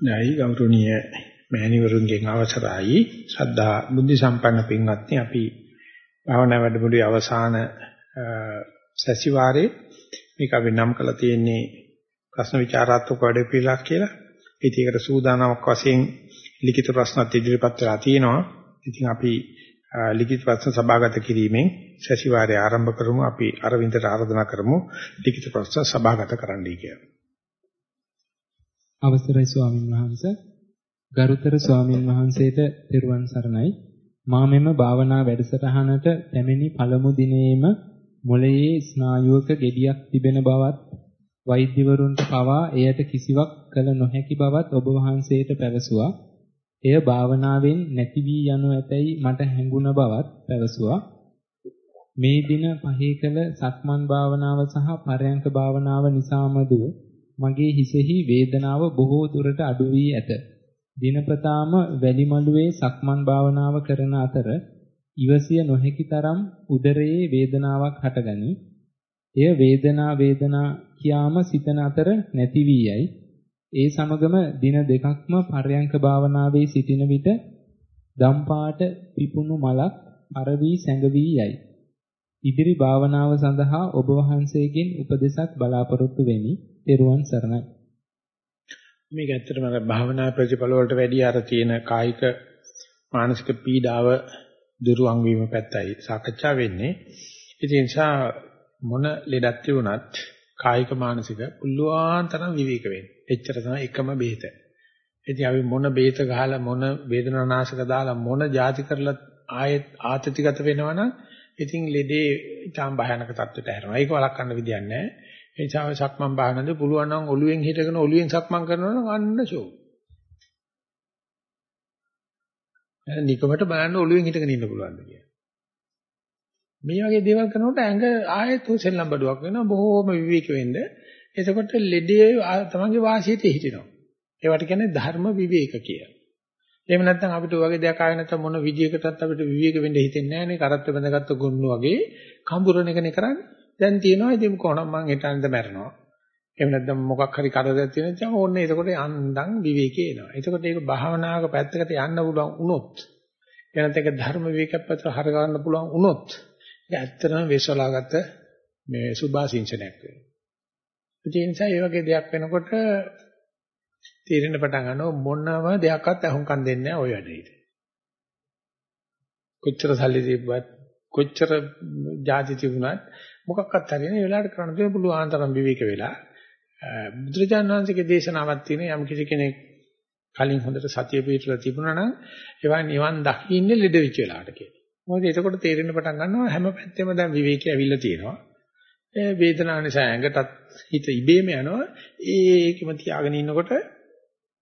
නැයි ගෞරවනීය මෑණිවරුන්ගෙන් අවසරයි ශ්‍රද්ධා බුද්ධ සම්පන්න පින්වත්නි අපි භාවනා වැඩමුළුවේ අවසාන සැසිවාරේ මේක අපි නම් කරලා තියෙන්නේ ප්‍රශ්න විචාරාත්මක වැඩපිළිවෙලක් කියලා. ඉතින් ඒකට සූදානමක් වශයෙන් ලිඛිත ප්‍රශ්නත් ඉදිරිපත් වෙලා තියෙනවා. ඉතින් අපි ලිඛිත ප්‍රශ්න සභාගත කිරීමෙන් සැසිවාරය ආරම්භ කරමු. අපි අරවින්දට ආරාධනා කරමු ලිඛිත ප්‍රශ්න සභාගත කරන්නයි කියලා. අවසරයි ස්වාමින් වහන්සේ ගරුතර ස්වාමින් වහන්සේට තෙරුවන් සරණයි මා මෙම භාවනා වැඩසටහනට පැමිණි පළමු දිනේම මොළයේ ස්නායුවක gediyak තිබෙන බවත් වෛද්‍යවරුන්ට පවා එයට කිසිවක් කළ නොහැකි බවත් ඔබ වහන්සේට පැවසුවා. එය භාවනාවෙන් නැති වී යනු ඇතැයි මට හැඟුණ බවත් පැවසුවා. මේ දින පහේ කළ සක්මන් භාවනාව සහ පරයන්ක භාවනාව නිසාමදු මගේ හිසෙහි වේදනාව බොහෝ දුරට අඩු වී ඇත. දිනපතාම වැලිමලුවේ සක්මන් භාවනාව කරන අතර ඉවසිය නොහැකි තරම් උදරයේ වේදනාවක් හටගනී. එය වේදනා වේදනා කියාම සිතන අතර නැති වී යයි. ඒ සමගම දින දෙකක්ම පර්යංක භාවනාවේ සිටින විට දම්පාට පිපුණු මලක් පරවි සැඟවී යයි. ඉදිරි භාවනාව සඳහා ඔබ වහන්සේගෙන් උපදෙසක් බලාපොරොත්තු වෙමි. ත්වන් සරණයි. මේක ඇත්තටම අර භාවනා ප්‍රතිඵල වලට වැඩිය අර තියෙන කායික මානසික පීඩාව දුරුවන් වීම පැත්තයි සාකච්ඡා වෙන්නේ. ඒ නිසා මොන ලෙඩක් තිබුණත් කායික මානසික පුළුවන් තරම් විවේක වෙන්න. එච්චර තමයි එකම බේත. ඉතින් අපි මොන බේත ගහලා මොන වේදනානාශක දාලා මොන જાති කරලා ආයෙත් ආතතිගත වෙනවනම් ඉතින් ලෙඩේ ඊටාම් භයානක තත්ත්වයට හැරෙනවා. ඒක වළක්වන්න විදියක් නැහැ. ඒ නිසා සක්මන් භාවනද පුළුවන් නම් ඔළුවෙන් හිටගෙන ඔළුවෙන් සක්මන් කරනවා නම් අන්න ෂෝ. නිකමට බලන්න ඔළුවෙන් හිටගෙන ඉන්න පුළුවන්ද කියලා. මේ වගේ දේවල් කරනකොට ඇඟ ආයෙත් සෙල්ලම් බඩුවක් වෙනවා බොහෝම විවේක වෙන්න. එතකොට ලෙඩේ තමන්ගේ වාසියට හිටිනවා. ඒවට කියන්නේ ධර්ම විවේක කියලා. එහෙම නැත්නම් අපිට වගේ දෙයක් ආයෙ නැත්නම් මොන විදියකටත් අපිට විවේක වෙන්න හිතෙන්නේ නැහැ නේ. කරත්ත බඳගත්ත ගොන්නු වගේ කඹුරණ එකනේ කරන්නේ. දැන් තියෙනවා ඉතින් කොහොනම් මං හිතන්නද මැරෙනවා. එහෙම නැත්නම් මොකක් හරි කරදරයක් තියෙන නිසා ඕන්න එතකොට යන්දන් විවේකේ එනවා. එතකොට ඒක භාවනාවක පැත්තකට යන්න පුළුවන් වුණොත් එනත් ඒක ධර්ම විවේකයක් පැත්තට හර ගන්න පුළුවන් වුණොත් ඒක ඇත්තටම වෙසලාගත මේ සුභාසින්චනයක් වෙනවා. ඒ නිසා මේ වගේ දෙයක් වෙනකොට තේරෙන්න පටන් ගන්නවා මොනම දෙයක්වත් අහුම්කම් දෙන්නේ නැහැ ওই වැඩේට. කොච්චර සල්ලි තිබ්බත් කොච්චර ජාති තිබුණත් මොකක්වත් හරියන්නේ වෙලාවට කරන්න දෙන්න පුළුවන් අන්තරම් විවේක වෙලා බුදුරජාණන් වහන්සේගේ දේශනාවක් තියෙන යම් කිසි කෙනෙක් කලින් හොඳට සතිය පිටලා තිබුණා නම් ඒවා නිවන් දකින්නේ ලෙඩ වෙච්ච වෙලාවට කියලා. මොකද එතකොට තේරෙන්න පටන් ගන්නවා හැම පැත්තෙම දැන් විවේකී ඇවිල්ලා තියෙනවා. ඒ වේදනාව නිසා ඇඟටත් හිත ඉබේම යනවා. ඒකෙම තියාගෙන ඉන්නකොට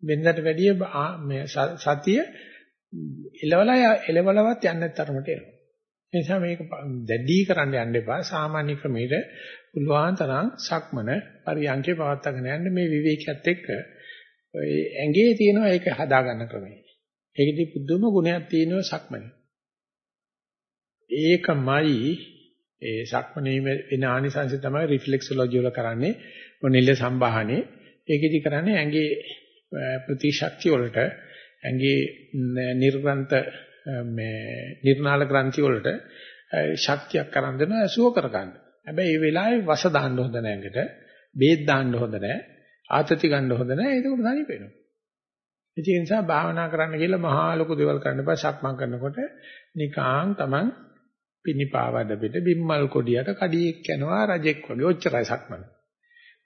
වෙනදට වැඩිය මේ සතිය එලවලා එලවලවත් යන්නේ තරමට එනවා. ඒ නිසා මේක දැඩි කරන්න යන්න එපා. සාමාන්‍ය ක්‍රමයට පුළුවන් තරම් සක්මන පරියන්කේ පවත්වාගෙන යන්න මේ විවේකයත් එක්ක ඔය ඇඟේ තියෙනවා ඒක හදාගන්න ක්‍රමය. ඒකෙදි පුදුම ගුණයක් තියෙනවා සක්මනේ. ඒකමයි ඒ සක්මනේ වෙන ආනිසංශය තමයි රිෆ්ලෙක්සොලොජි වල කරන්නේ මොනිල්ල සම්බාහනේ. ඒකෙදි කරන්නේ ඇඟේ ප්‍රතිශක්තිය වලට ඇඟේ නිර්ග්‍රන්ථ මේ නිර්නාල ග්‍රන්ථි වලට ශක්තියක් කරන් දෙන ඇසුව කරගන්න. හැබැයි මේ වෙලාවේ වස දාන්න හොඳ නැහැ ඇඟට. බේත් දාන්න හොඳ නැහැ. ආතති ගන්න හොඳ නැහැ. ඒක උඩ හරිපෙනවා. ඒ නිසා භාවනා කරන්න කියලා මහා ලොකු දේවල් කරන්න බෑ. සක්මන් කරනකොට නිකාං Taman පිනිපාවඩ පිට බිම්මල් කොඩියට කඩියෙක් යනවා රජෙක් වගේ. ඔච්චරයි සක්මන.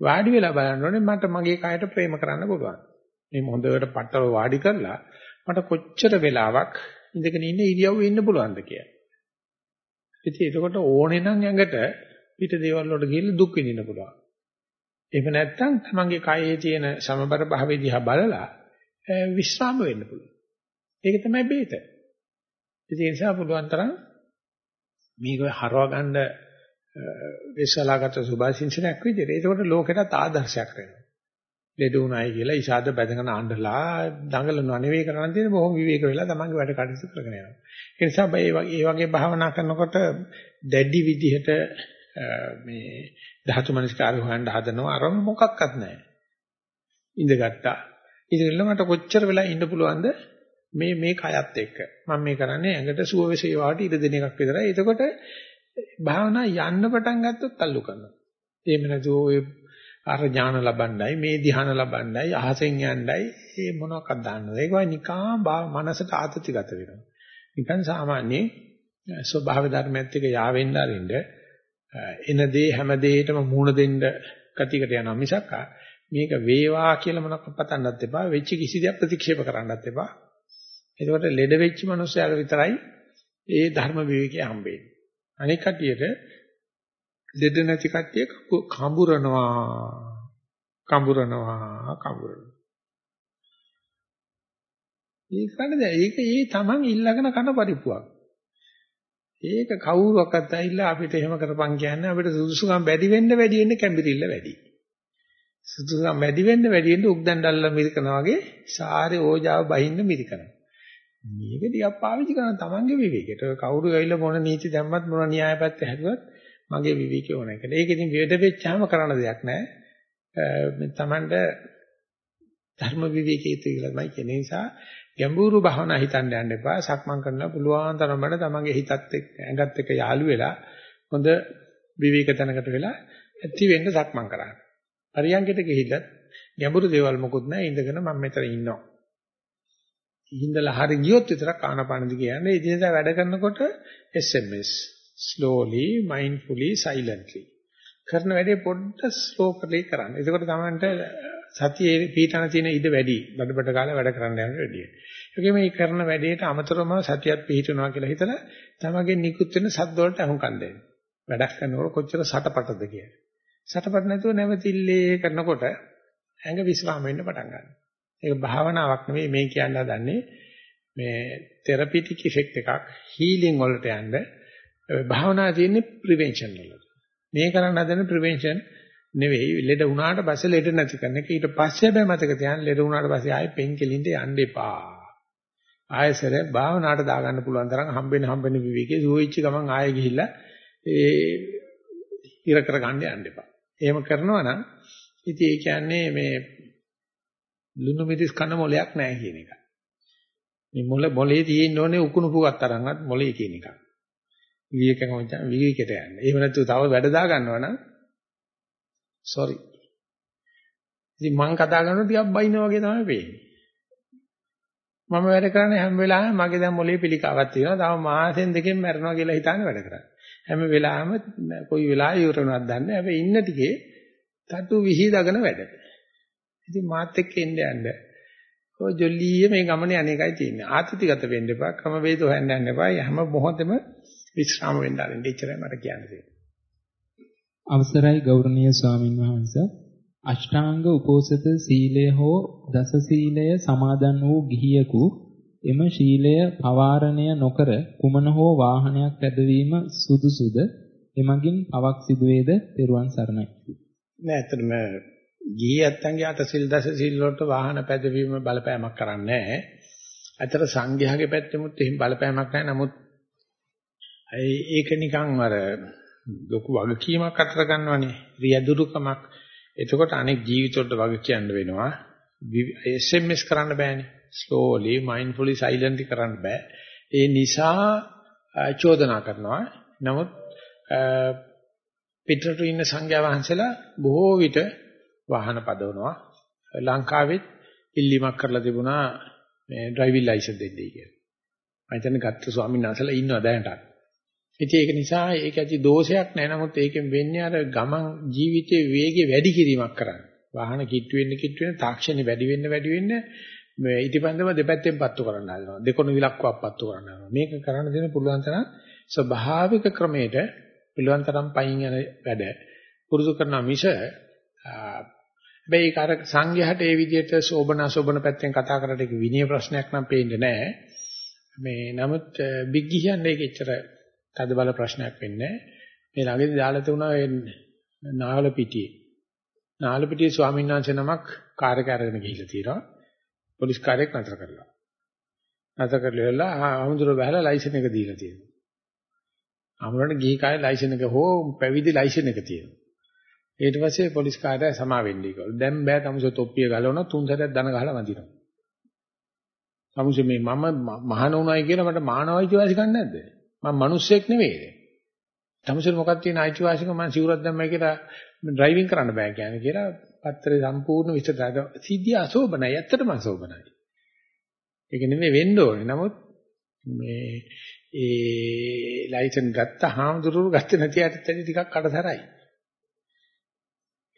වාඩි වෙලා බලන්න ඕනේ මට මගේ කයට ප්‍රේම කරන්න පුළුවන්. මේ හොඳට පටව වාඩි කරලා මට කොච්චර වෙලාවක් ඉඳගෙන ඉන්න ඉරියව්වේ ඉන්න පුළුවන්ද කියලා. ඉතින් එතකොට ඕනේ නම් ඇඟට පිට දේවල් වලට ගිහින් දුක් විඳින්න පුළුවන්. එහෙම නැත්නම් තමන්ගේ කයේ තියෙන සමබර භාවය දිහා බලලා විශ්‍රාම වෙන්න පුළුවන්. ඒක තමයි බේත. ඉතින් ඒ නිසා පුළුවන් තරම් මේක හරව ගන්න විශ්වලාගත සුභාසින්චනයක් විදිහට. ඒකෝට ලෝකෙටත් ආදර්ශයක් වෙනවා. ලෙඩ උනායි කියලා ඉෂාද බැඳගෙන අඬලා දඟලනවා නෙවෙයි කරන්න තියෙන්නේ බොහොම විවේක වෙලා තමන්ගේ වැඩ කටයුතු කරගෙන යනවා. ඒ නිසා මේ වගේ වගේ භාවනා කරනකොට දැඩි විදිහට මේ ධාතු මනස්කාරය හොයන්න හදනවා අරම මොකක්වත් නැහැ. ඉඳගත්තා ඉතින් මට කොච්චර වෙලා ඉන්න පුළුවන්ද මේ මේ කයත් එක්ක. මම මේ කරන්නේ ඇඟට සුව වේසේවාට ඉඩ දෙන එකක් විතරයි. එතකොට භාවනා යන්න පටන් ගත්තොත් අල්ලු කරනවා. එහෙම නැතුව ඔය අර ඥාන ලබන්නයි මේ ධ්‍යාන ලබන්නයි අහසෙන් යන්නයි මේ මොනවාක්වත් දාන්නද ඒක නිකන් මනසට ආතතිගත වෙනවා. නිකන් සාමාන්‍ය ස්වභාව ධර්මයත් එක්ක යාවෙන්න අරින්න එන දේ හැම දෙයකටම මූණ දෙන්න කතිකට යනවා මිසක් මේක වේවා කියලා මොනවක් පතන්නත් එපා වෙච්ච කිසි දෙයක් ප්‍රතික්ෂේප කරන්නත් එපා. එතකොට ලෙඩ වෙච්ච මනුස්සයාට විතරයි ඒ ධර්ම විවේකයේ හම්බෙන්නේ. අනික කටියට ලෙඩ නැති කට්ටිය කඹරනවා. කඹරනවා කඹරනවා. ඒක කන්නේ ඒක ඒ Taman ඉල්ලගෙන කන පරිප්පුවක්. ඒක කවුරුවක්වත් ඇවිල්ලා අපිට එහෙම කරපන් කියන්නේ අපිට සුදුසුකම් වැඩි වෙන්න වැඩි වෙන්න කැම්බිරිල්ල වැඩි. සුදුසුකම් වැඩි වෙන්න වැඩි වෙන්න උක්දන් දැල්ල මිරිකනවා වගේ සාරේ ඕජාව බහින්න මිරිකනවා මේක ටිකක් පාවිච්චි කරන තමන්ගේ විවේකයට. කවුරු ඇවිල්ලා මොන නීති දැම්මත් මොන න්‍යාය පැත්ත හැදුවත් මගේ විවිකේ ඕන එක. ඒක ඉතින් වේද වෙච්චාම කරන්න දෙයක් නැහැ. මේ Tamanට ධර්ම විවිකේ කියලා කියන නිසා ගැඹුරු භවනා හිතන්න යන්න එපා. සක්මන් කරන්න පුළුවන් තරම බඩ තමන්ගේ හිතත් එක්ක ඇඟත් එක්ක යාළු වෙලා හොඳ විවේක තැනකට වෙලා ඇති වෙන්න සක්මන් කරන්න. පරියන්කට ගිහිල්ලත් ගැඹුරු දේවල් මොකුත් නැහැ ඉඳගෙන මම මෙතන ඉන්නවා. ඉඳලා හරි ගියොත් විතරක් ආනපාන දිගේ යන්නේ. ඉතින් වැඩ කරනකොට SMS slowly mindfully silently කරන වැඩේ පොඩ්ඩක් slow කරලා කරන්න. එතකොට තමයි uh, සතියේ පීඨන තියෙන ඉඩ වැඩි. බඩබඩ කාලේ වැඩ කරන්න යන වැඩි. ඒකේ මේ කරන වැඩේට අමතරවම සතියත් පිහිටනවා කියලා හිතලා තමගේ නිකුත් වෙන සද්ද වලට අහුම්කම් දෙන්න. වැඩක් කරනකොට කොච්චර සටපටද කියලා. සටපට නැතුව නැවතිල්ලේ කරනකොට ඇඟ විස්රාම වෙන්න පටන් ගන්නවා. ඒක භාවනාවක් නෙවෙයි මේ කියන්න හදන්නේ මේ තෙරපිටික් ඉෆෙක්ට් එකක් හීලින් වලට යන්නේ භාවනා තියෙන්නේ ප්‍රිවෙන්ෂන් වල. මේ කරන්න හදන ප්‍රිවෙන්ෂන් නෙවෙයි ලෙඩ වුණාට පස්සේ ලෙඩ නැති කරන එක. ඊට පස්සේ හැබැයි මතක තියාගන්න ලෙඩ වුණාට පස්සේ ආයෙ පෙන් කෙලින්ට යන්න එපා. ආයෙසර භාවනාවට දාගන්න පුළුවන් තරම් හම්බෙන හම්බෙන විවේකයේ සුවෙච්ච ගමන් ආයෙ ගිහිල්ලා ඒ ඉර කර ගන්න යන්න එපා. එහෙම කරනවා නම් ඉතින් ඒ කියන්නේ මේ ලුණු මිරිස් කන මොලයක් නැහැ කියන එක. මේ මොල මොලේ තියෙන්න ඕනේ උකුණු පුවක් තරම්වත් මොලේ කියන එකක්. විවේකම වචන විවේකයට යන්න. එහෙම නැත්නම් තව වැඩ දා ගන්නවා නම් sorry. ඉතින් මං කතා කරනකොට ටිකක් බයිනා වගේ තමයි වෙන්නේ. මම වැඩ කරන්නේ හැම වෙලාවෙම මගේ දැන් මොලේ පිළිකාවක් තියෙනවා. තව මාසෙන් දෙකෙන් මැරෙනවා කියලා හිතාන වැඩ කරන්නේ. හැම වෙලාවෙම කොයි වෙලාවෙ ඉවර වෙනවද දන්නේ නැහැ. හැබැයි ඉන්න ටිකේ තටු විහිදගෙන වැඩ. ඉතින් මාත් එක්ක එන්න යන්න. ඔය ජොල්ලියේ මේ ගමනේ අනේකයි තියෙන්නේ. ආත්‍තිගත වෙන්න එපා. ක්‍රම වේද හොයන්න යන්න එපා. හැම මොහොතෙම විශ්‍රාම වෙන්න ආරෙන්න ඉච්චරයි මට කියන්න තියෙන්නේ. අවසරයි ගෞරවනීය ස්වාමින් වහන්සේ. අෂ්ටාංග උපෝසත සීලය හෝ දස සීලය සමාදන් වූ ගිහියෙකු එම ශීලය පවාරණය නොකර කුමන හෝ වාහනයක් පැදවීම සුදුසුද? එමගින් පවක් සිදුවේද? පෙරුවන් සරණයි. නෑ ඇත්තටම ගිහියත්තන්ගේ අට සිල් දස සිල් වලට වාහන පැදවීම බලපෑමක් කරන්නේ නෑ. ඇත්තට සංඝයාගේ පැත්තෙමුත් එහෙම බලපෑමක් නෑ. නමුත් ඒක නිකන් අර ලොකු වගකීමක් අතර ගන්නවනේ? රියදුරුකමක්. එතකොට අනෙක් ජීවිතවලට වග කියන්න වෙනවා. SMS කරන්න බෑනේ. Slowly mindfully silently කරන්න බෑ. ඒ නිසා චෝදනා කරනවා. නමුත් පිටරට ඉන්න සංඝයා වහන්සේලා බොහෝ විට වාහන පදවනවා. ලංකාවෙත් ඉල්ලීමක් කරලා තිබුණා මේ ඩ්‍රයිවිං ලයිසන්ස් දෙන්නයි කියලා. මම හිතන්නේ ගත්ත ස්වාමීන් වහන්සේලා ඉන්නවා දැනටත්. ඉතින් ඒක නිසා ඒක ඇති දෝෂයක් නෑ නමුත් ඒකෙන් වෙන්නේ අර ගමන් ජීවිතයේ වේගය වැඩි කිරීමක් කරන්න. වාහන කිට්ටු වෙන්න කිට්ටු වෙන්න තාක්ෂණي වැඩි වෙන්න වැඩි වෙන්න මේ ඉටිපන්දම දෙපැත්තෙන් පත්තු කරන්න හදනවා. දෙකොණු විලක්කුවක් පත්තු කරන්න හදනවා. මේක කරන්න දෙන පුළුවන් තරම් ස්වභාවික ක්‍රමයට පුළුවන් තරම් පයින් යන වැඩ පුරුදු කරන මිස හැබැයි කාර සංඝයාට ඒ විදිහට සෝබන සෝබන පැත්තෙන් කතා කරලා ඒක විනය ප්‍රශ්නයක් නම් පේන්නේ නැහැ. මේ නමුත් බිග් කියන්නේ ඒක එච්චර තද බල ප්‍රශ්නයක් වෙන්නේ මේ ළඟදී දාලා තිබුණා ඒ නාවල පිටියේ නාවල පිටියේ ස්වාමීන් වහන්සේ නමක් කාර් එක අරගෙන ගිහිල්ලා තියෙනවා පොලිස් කාර්යයක් නතර කරලා නතර කරලා ආමුදුර බහලා ලයිසන් එක දීලා තියෙනවා ආමුරට ගිහි කාර්ය ලයිසන් එක හෝ පැවිදි ලයිසන් එක තියෙනවා ඊට පස්සේ පොලිස් කාර්යය සමා වෙන්නේ කියලා. දැන් බෑ තමුසේ තොප්පිය ගලවන තුන් සැරයක් දන ගහලා වදිනවා. තමුසේ මේ මම මහාන උනායි කියලා මට මානව අයිතිවාසිකම් නැද්ද? මම මිනිස්සෙක් නෙවෙයිද? තමුසේ මොකක්ද තියෙන අයිතිවාසිකම් මම සිවුරක් දැම්මයි කියලා ඩ්‍රයිවිං කරන්න බෑ කියන්නේ කියලා පත්‍රේ සම්පූර්ණ විස්තර දාලා සිද්ධිය අශෝභනයි. ඇත්තටම අශෝභනයි. ඒක නෙමෙයි වෙන්න ඕනේ. නමුත් මේ ඒ ලයිසන් ගත්ත හාමුදුරුවෝ ගත්තේ නැති අයට ටිකක් කඩතරයි.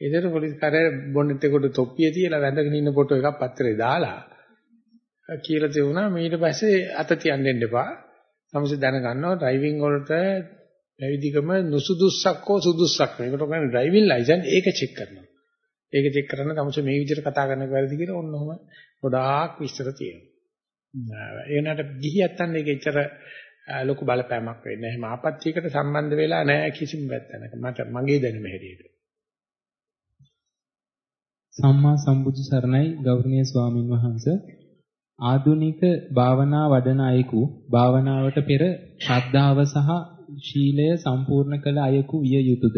ඒතර පොලිස් කාර්යය බොන්නෙත් එකට තොප්පිය තියලා වැඳගෙන ඉන්න ෆොටෝ එකක් පත්‍රේ දාලා කියලා තියුණා ඊට පස්සේ අත තියන්න දෙන්න එපා. සමහර දැනගන්නවා ඩ්‍රයිවිං වලට පැවිදිකම නුසුදුස්සක් හෝ සුදුස්සක් මේකට කියන්නේ ඩ්‍රයිවිං ලයිසන් ඒක චෙක් කරනවා. ඒක චෙක් කරන්න තමයි මේ විදිහට කතා කරන්න වැරදි කියලා ඔන්න ඔහම ගොඩාක් විස්තර තියෙනවා. ඒ වුණාට ගිහියත්තන් ඒක එච්චර ලොකු බලපෑමක් වෙන්නේ නැහැ. එහෙම ආපත්‍යයකට සම්බන්ධ වෙලා නැහැ කිසිම වැත්තනක. මට මගේ දැනුම හැටියට. සම්මා සම්බුදු සරණයි ගෞරවනීය ස්වාමින් වහන්සේ ආදුනික භාවනා වඩන අයෙකු භාවනාවට පෙර ශ්‍රද්ධාව සහ ශීලය සම්පූර්ණ කළ අයෙකු විය යුතුයද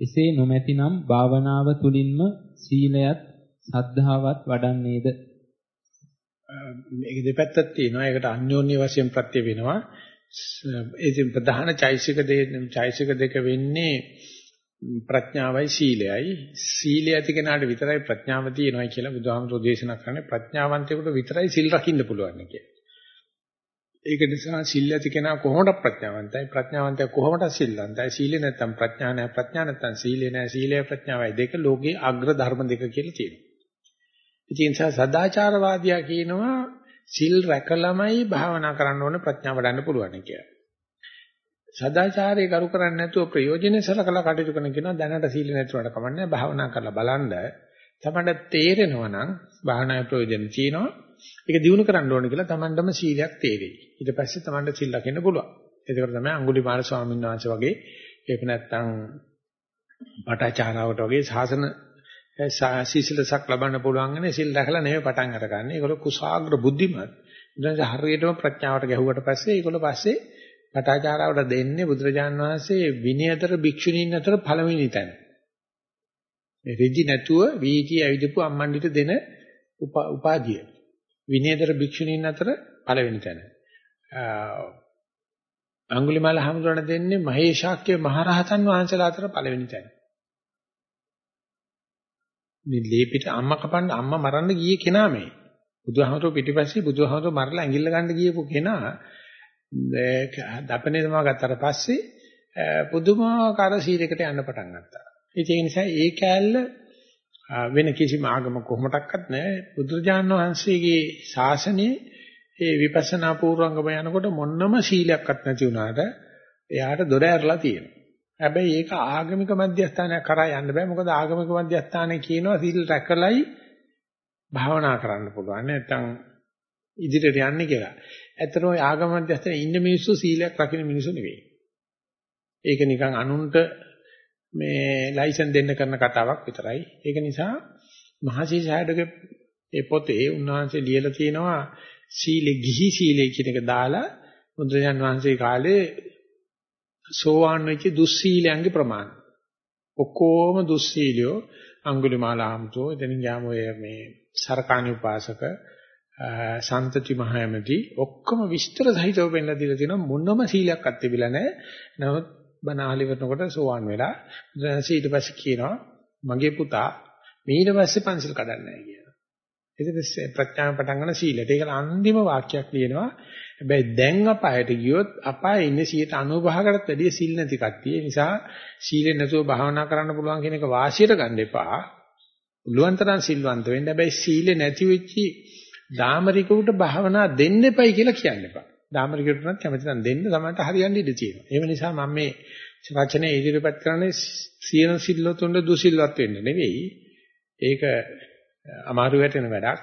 එසේ නොමැතිනම් භාවනාව තුලින්ම සීලයත් සද්ධාවත් වඩන්නේද? මේක දෙපැත්තක් තියෙනවා. ඒකට අන්‍යෝන්‍ය වශයෙන් ප්‍රත්‍ය වෙනවා. ඒ ප්‍රධාන චෛසික දෙක චෛසික දෙක වෙන්නේ ප්‍රඥාවයි සීලයයි සීලය ඇති කෙනාට විතරයි ප්‍රඥාව තියෙනවා කියලා බුදුහාමුදුරෝ දේශනා කරන්නේ ප්‍රඥාවන්තයෙකුට විතරයි සිල් රකින්න පුළුවන් කියලා. ඒක නිසා සිල් ඇති කෙනා කොහොමද ප්‍රඥාවන්තයි ප්‍රඥාවන්තයා කොහොමද සිල්වන්තයි සීලෙ නැත්තම් ප්‍රඥා නැහැ ප්‍රඥා නැත්තම් සීලෙ නැහැ සීලය ප්‍රඥාවයි දෙක ලෝකේ අග්‍ර ධර්ම දෙක කියලා තියෙනවා. ඉතින් සදාචාරවාදියා කියනවා සිල් රැකලමයි භාවනා කරන්න ඕනේ ප්‍රඥාව වඩන්න පුළුවන් කියලා. සදාචාරය කරු කරන්නේ නැතුව ප්‍රයෝජනෙ සලකලා කටයුතු කරන කෙනා දැනට සීල නැතුවට කමන්නේ භාවනා කරලා බලන්න තමන්ට තේරෙනවා නම් භාවනාවේ ප්‍රයෝජන තියෙනවා. ඒක දිනු කරන්න ඕනේ කියලා තමන්ටම සීලයක් තේරෙයි. ඊට පස්සේ තමන්ට සිල් ලකින්න පුළුවන්. ඒකට තමයි අඟුලිමාල ස්වාමීන් වහන්සේ වගේ ඒක නැත්තම් පටාචාරාවට වගේ සාසන සීසලසක් ලබන්න පුළුවන්න්නේ සිල් දැකලා නෙවෙයි පටන් අරගන්නේ. ඒගොල්ලෝ කුසాగ්‍ර බුද්ධිමත්. ඊට හරියටම ප්‍රඥාවට ගැහුවට පස්සේ ඒගොල්ලෝ පස්සේ පටාචාරාවට දෙන්නේ බුදුරජාන් වහන්සේ විනයතර භික්ෂුණීන් අතර පළවෙනි තැන. මේ ඍජි නැතුව වීටි ඇවිදපු අම්මන්ඩිට දෙන උපාධිය. විනයතර භික්ෂුණීන් අතර පළවෙනි තැන. අඟුලිමාල හමුදුරණ දෙන්නේ මහේශාක්‍ය මහරහතන් වහන්සේලා අතර පළවෙනි තැන. මේ ලේපිට අම්මා කපන්න අම්මා මරන්න ගියේ කෙනා මේ. බුදුහාමරෝ පිටිපස්සේ බුදුහාමරෝ මරලා ඇඟිල්ල ගන්න ගියපු කෙනා දපනේ තමා ගත්තට පස්සේ පුදුමාකාර සීලයකට යන්න පටන් ගත්තා. ඒ නිසා ඒ කෑල්ල වෙන කිසිම ආගම කොහොමඩක්වත් නැහැ. බුදුරජාණන් වහන්සේගේ ශාසනයේ ඒ විපස්සනා පූර්වංගම යනකොට මොන්නම සීලයක්වත් නැති වුණාට එයාට දොර ඇරලා තියෙනවා. හැබැයි ඒක ආගමික මධ්‍යස්ථානයක් කරා යන්න බෑ. මොකද ආගමික මධ්‍යස්ථානයේ කියනවා සීල් රැකලයි භාවනා කරන්න පුළුවන්. නැත්නම් ඉදිරියට යන්නේ කියලා. ඇත්තටම ওই ආගම මැදස්තේ ඉන්න මිනිස්සු සීලයක් රකින්න මිනිස්සු නෙවෙයි. ඒක නිකන් අනුන්ට මේ ලයිසන් දෙන්න කරන කතාවක් විතරයි. ඒක නිසා මහසී සායඩගේ ඒ පොතේ උන්වහන්සේ ලියලා තියෙනවා සීලෙ ගිහි සීලෙ කියන එක දාලා බුදුරජාන් වහන්සේ කාලේ සෝවාන් වෙච්ච දුස්සීලයන්ගේ ප්‍රමාණය. ඔක්කොම දුස්සීලියෝ අඟුලිමාලාම්තෝ එතනින් යාම ඔය මේ සරකාණි උපාසක සන්තති මහයමති ඔක්කොම විස්තර සහිතව පෙන්නලා දීලා තියෙනවා මොනම සීලයක් අත්තිබිලා නැහැ. නමුත් බණාලි කරනකොට සෝවන් වෙලා ඊට පස්සේ කියනවා මගේ පුතා ඊට පස්සේ පන්සල් කඩන්නේ නැහැ කියලා. ඒක ප්‍රඥාව පටන් ගන්න සීලයට. ඒක අන්තිම වාක්‍යයක් ලියනවා. හැබැයි දැන් අපායට ගියොත් අපායේ ඉන්නේ 95කටත් වැඩිය සීල් නැති කට්ටිය. ඒ නිසා සීලෙන් නැතුව භාවනා කරන්න පුළුවන් කියන එක වාසියට ගන්න එපා. පුළුවන් තරම් සිල්වන්ත වෙන්න. හැබැයි සීලේ නැති වෙච්චි දාමරිකවට භාවනා දෙන්න එපයි කියලා කියන්න එපා. දාමරිකවට නම් කැමති නම් දෙන්න තමයි හරියන්නේ ඉඳී තියෙනවා. ඒ නිසා මම මේ වචනේ ඉදිරිපත් කරන්නේ සියන සිල්ලොතුන්ට දුසිල්වත් වෙන්න නෙවෙයි. ඒක අමාරු වැටෙන වැඩක්.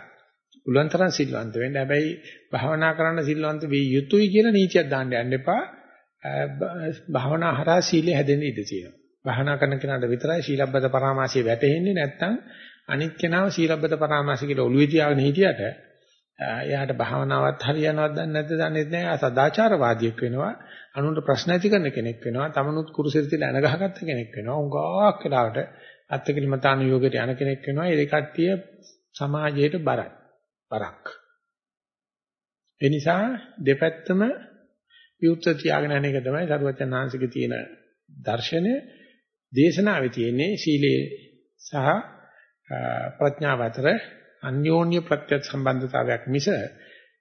උලන් තරම් සිල්වන්ත වෙන්න. හැබැයි භාවනා කරන්න සිල්වන්ත වෙ යුතුයි කියන නීතියක් දාන්න යන්න එපා. භාවනා හරහා සීලය හැදෙන්න ඉඩ තියෙනවා. භාවනා කරන කෙනාට විතරයි සීලබ්බත පරාමාසය වැටෙන්නේ නැත්නම් අනිත් කෙනාව සීලබ්බත පරාමාසය කියලා ඔළුවේ තියාගෙන හිටියට එයාට භාවනාවත් හරියනවද දන්නේ නැද්ද දන්නේ නැහැ. ආ සදාචාරවාදියෙක් වෙනවා. අනුන්ට ප්‍රශ්න ඇති කරන කෙනෙක් වෙනවා. තමනුත් කුරුසෙට තියලා ඇන ගහගත්ත කෙනෙක් වෙනවා. උඟාක් වෙලාවට අත්කිලමතාන යෝගයට යන කෙනෙක් වෙනවා ඒ කට්ටිය සමාජයට බරයි බරක් ඒ නිසා දෙපැත්තම විවුර්ත තියාගෙන යන එක තමයි සරුවචනාංශිකේ තියෙන දර්ශනය දේශනාවේ තියෙන්නේ සීලේ සහ ප්‍රඥාව අතර අන්‍යෝන්‍ය ප්‍රත්‍ය සම්බන්ධතාවයක් මිස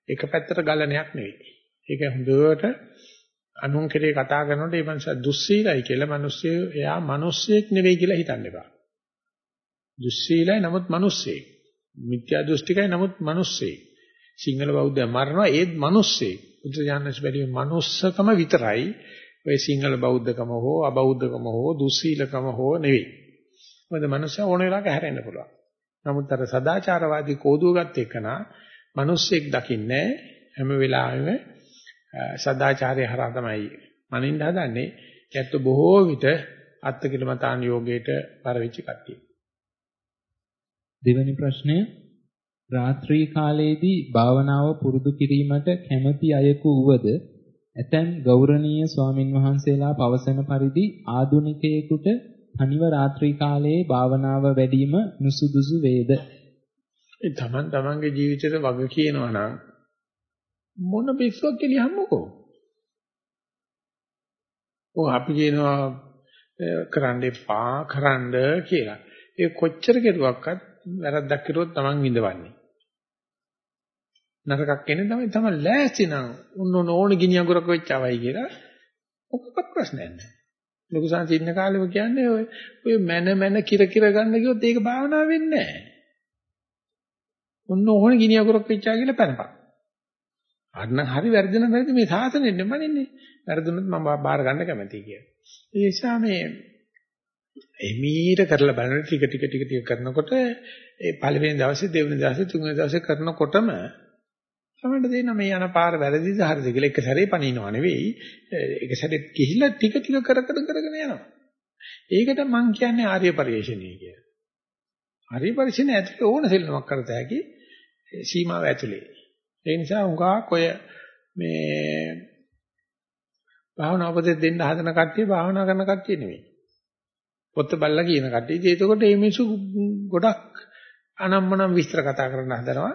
එක පැත්තට ගලණයක් නෙවෙයි. ඒක හොඳට අනුන් කෙරේ කතා කරනකොට ඒ මනුස්සයා දුස්සීලයි කියලා මිනිස්සු එයා මිනිස්සෙක් නෙවෙයි කියලා හිතන්න එපා. දුස්සීලයි නමුත් මිනිස්සෙක්. මිත්‍යා දෘෂ්ටිකයි නමුත් මිනිස්සෙක්. සිංහල බෞද්ධය මරනවා ඒත් මිනිස්සෙක්. බුදුජානක බැරිම manussකම විතරයි ඔය සිංහල බෞද්ධකම හෝ අබෞද්ධකම හෝ දුස්සීලකම හෝ නෙවෙයි. මොකද මනුස්සයා ඕන වෙලාවක හැරෙන්න පුළුවන්. නමුත් අර සදාචාරවාදී කෝදුව ගත්ත එකනා මිනිස්සෙක් දකින්නේ හැම වෙලාවෙම සදාචාරය හරහා තමයි මනින්න හදන්නේ. ඒත් බොහෝ විට අත්කිලමතාන් යෝගයට පරිවිච කට්ටිය. දෙවැනි ප්‍රශ්නය රාත්‍රී කාලයේදී භාවනාව පුරුදු කිරීමට කැමැති අයෙකු වුවද ඇතැම් ගෞරවනීය ස්වාමින් වහන්සේලා පවසන පරිදි ආදුනිකයෙකුට තනිව රාත්‍රී කාලයේ භාවනාව වැඩිම නුසුදුසු වේද? ඒ තමන් තමන්ගේ ජීවිතේට වග කියනවා නම් මොන පිස්සුවක් කියලියම්මකෝ. ඔව් අපි කියනවා කරන්න එපා කරන්න කියලා. ඒ කොච්චර කෙරුවක්වත් වැරද්දක් කරුවොත් තමන් විඳවන්නේ. නරකක් කියන්නේ තමයි තමයි ලෑස්ති නම් උන්න ඕන ගිනි අඟුරක් වෙච්චවයි කියලා මොකක්වත් ප්‍රශ්නයක් නැහැ. ලොකු සංසින්න කාලෙම කියන්නේ ඔය ඔය මන මන කිර කිර ගන්න කිව්වොත් ඒක භාවනා වෙන්නේ නැහැ. උන්න ඕන ගිනි අඟුරක් වෙච්චා කියලා පැනපන්. අන්න හරි වැරදෙන වැරදි මේ සාසනෙ නෙමනින්නේ. වැරදුනොත් මම බාර ගන්න කැමතියි කියලා. ඒ නිසා මේ එමීට කරලා බලන ටික ටික ටික ටික කරනකොට ඒ පළවෙනි දවසේ දෙවෙනි දවසේ තුන්වෙනි දවසේ කරනකොටම තමයි දෙන්න මේ යන පාර වැරදිද හරිද කියලා. එක සැරේ පනිනව නෙවෙයි. එක සැරේ ගිහිල්ලා ටික ටික කර කර කරගෙන යනවා. ඒකට මම කියන්නේ ආර්ය පරිශ්‍රණය කියලා. ආර්ය පරිශ්‍රණය ඇතුලේ ඕන සෙල්ලමක් කරත හැකි සීමාව ඇතුලේ. ඒ නිසා උඟා කොය මේ භාවනා උපදෙස් දෙන්න හදන කට්ටිය භාවනා කරන කට්ටිය නෙවෙයි. පොත් බල්ලා කියන කට්ටිය. ඒකකොට මේ මිනිස්සු ගොඩක් අනම්මනම් විස්තර කතා කරන්න හදනවා.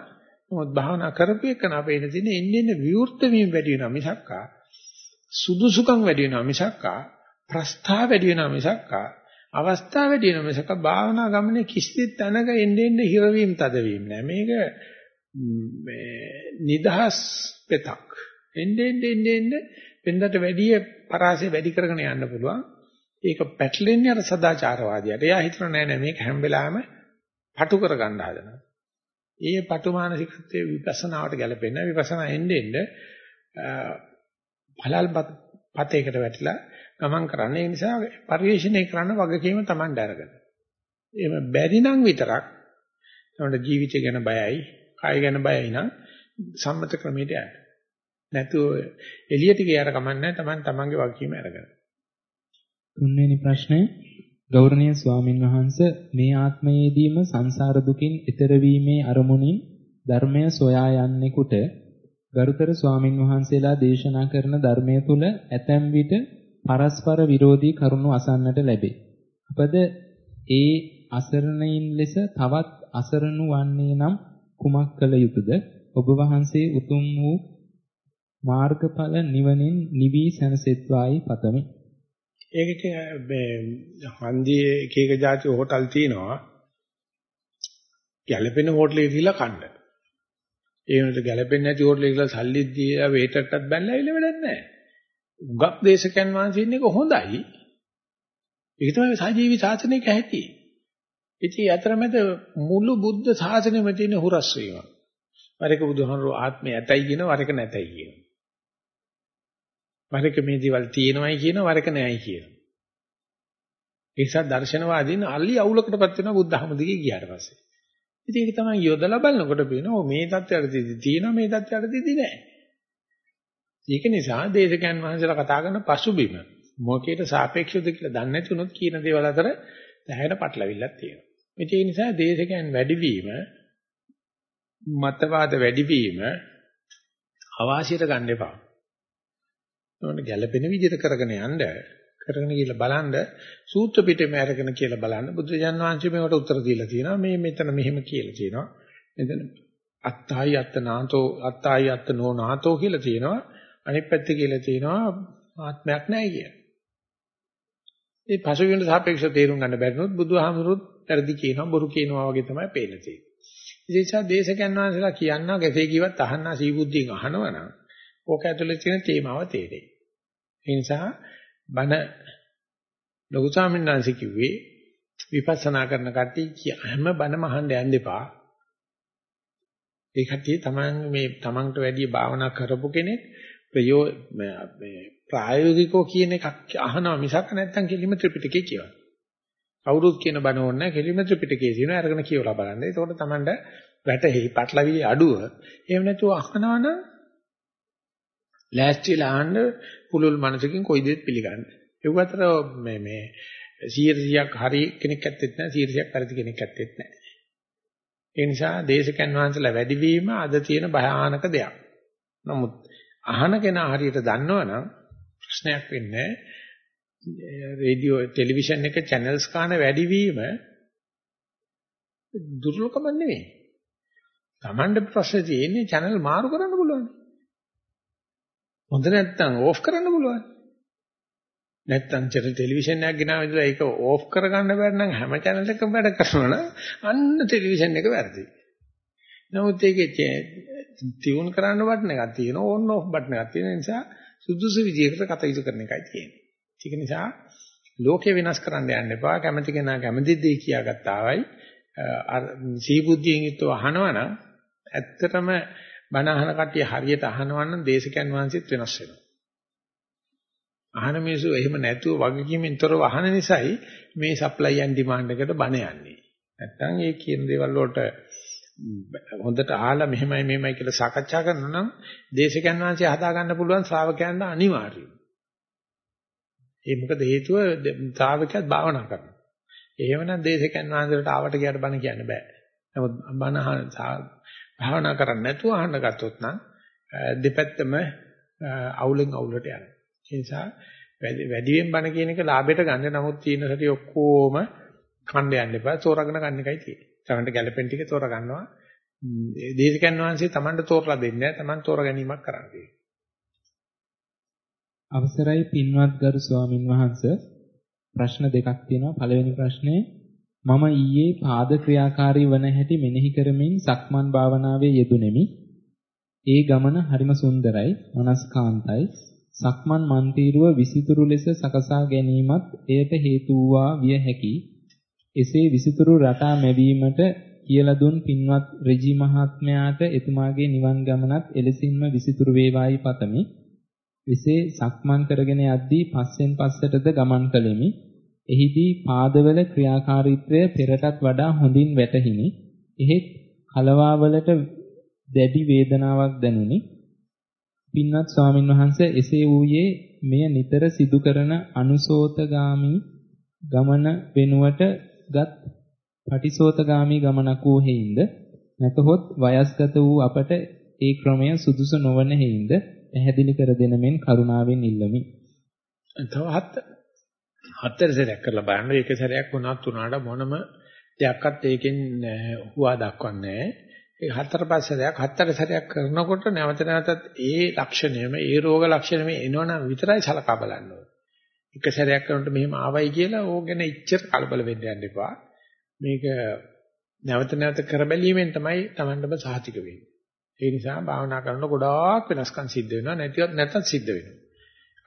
මොකද භාවනා කරපු එකන අපේ ඉන්න තියෙන එන්නේ එන්නේ විවෘත වීම වැඩි වෙනවා මිසක්කා සුදුසුකම් වැඩි වෙනවා මිසක්කා ප්‍රස්ථා වැඩි වෙනවා මිසක්කා අවස්ථා වැඩි වෙනවා මිසක්කා භාවනා ගමනේ කිසි තැනක එන්නේ එන්නේ හිරවීම තදවීම නෑ. මේක මේ නිදහස් පෙතක්. එන්නේ එන්නේ එන්නේ වෙනදට වැඩි පරාසය වැඩි කරගෙන යන්න පුළුවන්. ඒක පැටලෙන්නේ අර සදාචාරවාදියාට. එයා හිතන නෑ නෑ මේක හැම වෙලාවෙම පටු කරගන්න හදනවා. ඒ පටු මානසිකත්වයේ විපස්සනාවට ගැලපෙන්න විපස්සනා එන්නේ එන්නේ බලල් පතේකට වැටිලා ගමන් කරන්න. ඒ නිසා පරිශ්‍රණය කරන්න වගකීම Taman දැනගන්න. එහෙම බැරි නම් විතරක් තමයි ජීවිතය ගැන බයයි, කාය ගැන බයයි නම් සම්මත ක්‍රමයට යන්න. නැතුව එළියට ගියාර කමන්නේ Taman Tamanගේ වගකීම අරගන්න. තුන්වෙනි ප්‍රශ්නේ ගෞරවනීය ස්වාමින් වහන්සේ මේ ආත්මයේදීම සංසාර දුකින් ඈතර වීමේ අරමුණින් ධර්මය සොයා යන්නෙකුට ගරුතර ස්වාමින් වහන්සේලා දේශනා කරන ධර්මය තුල ඇතැම් විට පරස්පර විරෝධී කරුණු අසන්නට ලැබේ. අපද ඒ අසරණයින් ලෙස තවත් අසරණු වන්නේ නම් කුමක් කළ යුතුද? ඔබ වහන්සේ උතුම් වූ මාර්ගඵල නිවනින් නිවි සැනසෙත්වායි පතමි. ඒක මේ හන්දියේ එක එක જાති හෝටල් තියෙනවා. ගැලපෙන හෝටලෙක ගිහිල්ලා කන්න. ඒ වෙනකොට ගැලපෙන්නේ නැති හෝටලෙක ගිහිල්ලා සල්ලි දීලා වේටර්ටත් බැලලා ඉල වැඩක් නැහැ. උගක් දේශකයන් වහන්සේ ඉන්න එක හොඳයි. ඒක තමයි සජීවී සාසනයක ඇති. ඉතින් අතරමැද මුළු බුද්ධ ශාසනයම තියෙන හුරස් වීම. වරක බුදුහමරෝ ආත්මය ඇතයි කියන වරක නැතයි කියන. වරක මේ දේවල් තියෙනවයි කියන වරක නැයි කියන. ඒ නිසා දර්ශනවාදීන් අලි අවුලකටපත් වෙනවා බුද්ධ ධර්මදිගේ ගියාට පස්සේ. ඉතින් ඒක තමයි යොදලා බලනකොට පේනවා මේ தත්ත්වයටදී තියෙනවා මේ தත්ත්වයටදී නැහැ. ඒක නිසා දේශකයන් වහන්සේලා කතා කරන පසුබිම මොකේට සාපේක්ෂවද කියලා දන්නේ නැති උනොත් කියන දේවල් අතර දැහැෙන පටලවිල්ලක් තියෙනවා. ඒ නිසා දේශකයන් වැඩිවීම මතවාද වැඩිවීම අවාසියට ගන්න එපා. ඒකට ගැළපෙන විදිහට කරගෙන යන්න කරගෙන ගිහලා බලන්න සූත්‍ර පිටේම අරගෙන කියලා බලන්න බුදුරජාන් වහන්සේ මේකට උත්තර දීලා තියෙනවා මේ මෙතන මෙහෙම කියලා තියෙනවා මෙතන අත්තයි අත්ත නාතෝ අත්තයි අත්ත නෝ නාතෝ කියලා තියෙනවා අනිත් පැත්තේ කියලා තියෙනවා ආත්මයක් නැහැ කියලා. මේ පසුබිමට සාපේක්ෂව තේරුම් ගන්න බැරිනොත් බුදුහාමුදුරුත් වැඩි කියනවා බොරු කියනවා වගේ තමයි පේන්න තියෙන්නේ. ඒ නිසා දේශකයන් වහන්සේලා කියනවා ගැසේ කිව්වත් අහන්නා සීබුද්ධියෙන් අහනවනම් ඕක ඇතුලේ තියෙන තේමාව තේරෙයි. ඒ නිසා බණ ලොකු ස්වාමීන් වහන්සේ කිව්වේ විපස්සනා කරන කට්ටිය හැම බණම අහන්න යන්න එපා. ඒ කට්ටිය තමන් මේ තමන්ට වැඩි භාවනා කරපු කෙනෙක් ප්‍රයෝ මේ ප්‍රායෝගිකව කියන එකක් අහනවා මිසක් නැත්තම් කෙලිම ත්‍රිපිටකේ කියවන. කවුරුත් කියන බණ ඕනේ කෙලිම ත්‍රිපිටකේ තියෙනවා අරගෙන කියවලා බලන්න. එතකොට තමන්ට වැටෙහි පටලවි අඩුව. එහෙම නැතුව අහනවනම් ලෑස්තිලා අහන්න පුළුල් මනසකින් කොයි දෙයක් පිළිගන්න. ඒක අතර මේ මේ 100ක් හරි කෙනෙක් ඇත්තෙත් නැහැ 100ක් වැරදි කෙනෙක් ඇත්තෙත් නැහැ. ඒ නිසා දේශකයන් වහන්සේලා වැඩිවීම අද තියෙන භයානක දෙයක්. නමුත් අහන කෙනා හරියට දන්නවනම් ප්‍රශ්නයක් වෙන්නේ රේඩියෝ ටෙලිවිෂන් එක channels කාන වැඩිවීම දුර්ලභකම නෙවෙයි. Tamande ප්‍රශ්නේ තියෙන්නේ channel මාරු කරන්න පුළුවන්. හොඳ නැත්නම් ඕෆ් කරන්න පුළුවන්. නැත්නම් ටෙලිවිෂන් එකක් ගෙනාව ඉදලා ඒක ඕෆ් කරගන්න බැරි නම් හැම channel එකකම වැඩ කරනවා නම් අන්න ටෙලිවිෂන් එක වැරදි. නමුත් ඒකේ ටියුන් කරන්න බටන් එකක් තියෙනවා ඕන් ඕෆ් බටන් එකක් තියෙන නිසා සුදුසු විදිහකට කටයුතු කරන එකයි තියෙන්නේ. ඒක නිසා ලෝකේ වෙනස් කරන්න යන්න එපා. කැමති කෙනා කැමති දේ කියාගත්තාවයි අර සීබුද්ධියෙන් යුක්තව අහනවනම් ඇත්තටම බණ අහන කට්ටිය හරියට අහනවනම් දේශකයන් වහන්සේත් වෙනස් වෙනවා. අහන මිනිස්සු එහෙම නැතුව වගකීමෙන් තොරව අහන නිසායි මේ සප්ලයි ඇන්ඩ් ඩිමාන්ඩ් එකට බණ යන්නේ. නැත්තම් ඒ කියන දේවල් වලට හොඳට අහලා මෙහෙමයි මෙහෙමයි කියලා සාකච්ඡා කරනවා නම් දේශකයන් වහන්සේ හදා ගන්න පුළුවන් ශ්‍රාවකයන්ට අනිවාර්යයි. ඒ මොකද හේතුව ශ්‍රාවකයාත් භාවනා කරනවා. එහෙමනම් දේශකයන් වහන්සේට ආවට ගියට බණ කියන්න බෑ. නමුත් බණ භාවනා කරන්නේ නැතුව අහන්න ගත්තොත් නම් දෙපැත්තම අවුලෙන් අවුලට යනවා. ඒ නිසා වැඩියෙන් බණ කියන එක ලාභයට ගන්න. නමුත් තීන සතිය ඔක්කොම කණ්ඩ යන්න එපා. තෝරාගෙන ගන්න එකයි තියෙන්නේ. තමන්ට ගැළපෙන ටික තෝරා ගන්නවා. දේශකයන් වහන්සේ තමන්ට තෝරලා දෙන්නේ නැහැ. තමන් තෝරා ගැනීමක් කරන්නේ. අවසරයි පින්වත් ගරු ස්වාමින් වහන්සේ ප්‍රශ්න දෙකක් තියෙනවා. පළවෙනි ප්‍රශ්නේ මම ඊයේ පාද ක්‍රියාකාරී වන හැටි මෙනෙහි කරමින් සක්මන් භාවනාවේ යෙදුණෙමි. ඒ ගමන හරිම සුන්දරයි, මනස්කාන්තයි. සක්මන් මන්තිරුව විසිතුරු ලෙස සකසා ගැනීමත් එයට හේතු වූවා විය හැකි. එසේ විසිතුරු රටා මැවීමට කියලා දුන් පින්වත් රෙජි මහත්මයාට එතුමාගේ නිවන් ගමනත් එලෙසින්ම විසිතුරු වේවායි පතමි. එසේ සක්මන් කරගෙන යද්දී පස්සෙන් පස්සටද ගමන් කළෙමි. එහිදී පාදවල ක්‍රියාකාරීත්වය පෙරටත් වඩා හොඳින් වැටහිනි. එහෙත් කලවාවලට දැඩි වේදනාවක් දැනුනි. පින්වත් ස්වාමින් වහන්සේ එසේ වූයේ මෙය නිතර සිදු කරන අනුසෝතගාමි ගමන වෙනුවට ගත් පටිසෝතගාමි ගමනක් වූ හේින්ද නැතහොත් වයස්ගත වූ අපට ඒ ක්‍රමය සුදුසු නොවන හේින්ද පැහැදිලි කර දෙන මෙන් කරුණාවෙන් ඉල්ලමි. තව හත් හතර සැරයක් කරලා බලන්න ඒක සැරයක් වුණත් උනාට මොනම දෙයක්වත් ඒකෙන් හුවා දක්වන්නේ ඒ හතර පහ සැරයක් හතර සැරයක් කරනකොට නැවත නැවතත් ඒ ලක්ෂණයම ඒ රෝග ලක්ෂණයම එනවනම් විතරයි සලකා බලන්න ඕනේ. එක සැරයක් කරනකොට මෙහෙම ආවයි කියලා ඕක ගැන ඉච්චර කලබල වෙන්න යන්න එපා. මේක නැවත නැවත කර බැලීමෙන් තමයි Tamandම සාහිතික වෙන්නේ. ඒ නිසා භාවනා කරනකොට ගොඩාක් වෙනස්කම් සිද්ධ වෙනවා නැතිවත් නැත්තත් සිද්ධ වෙනවා.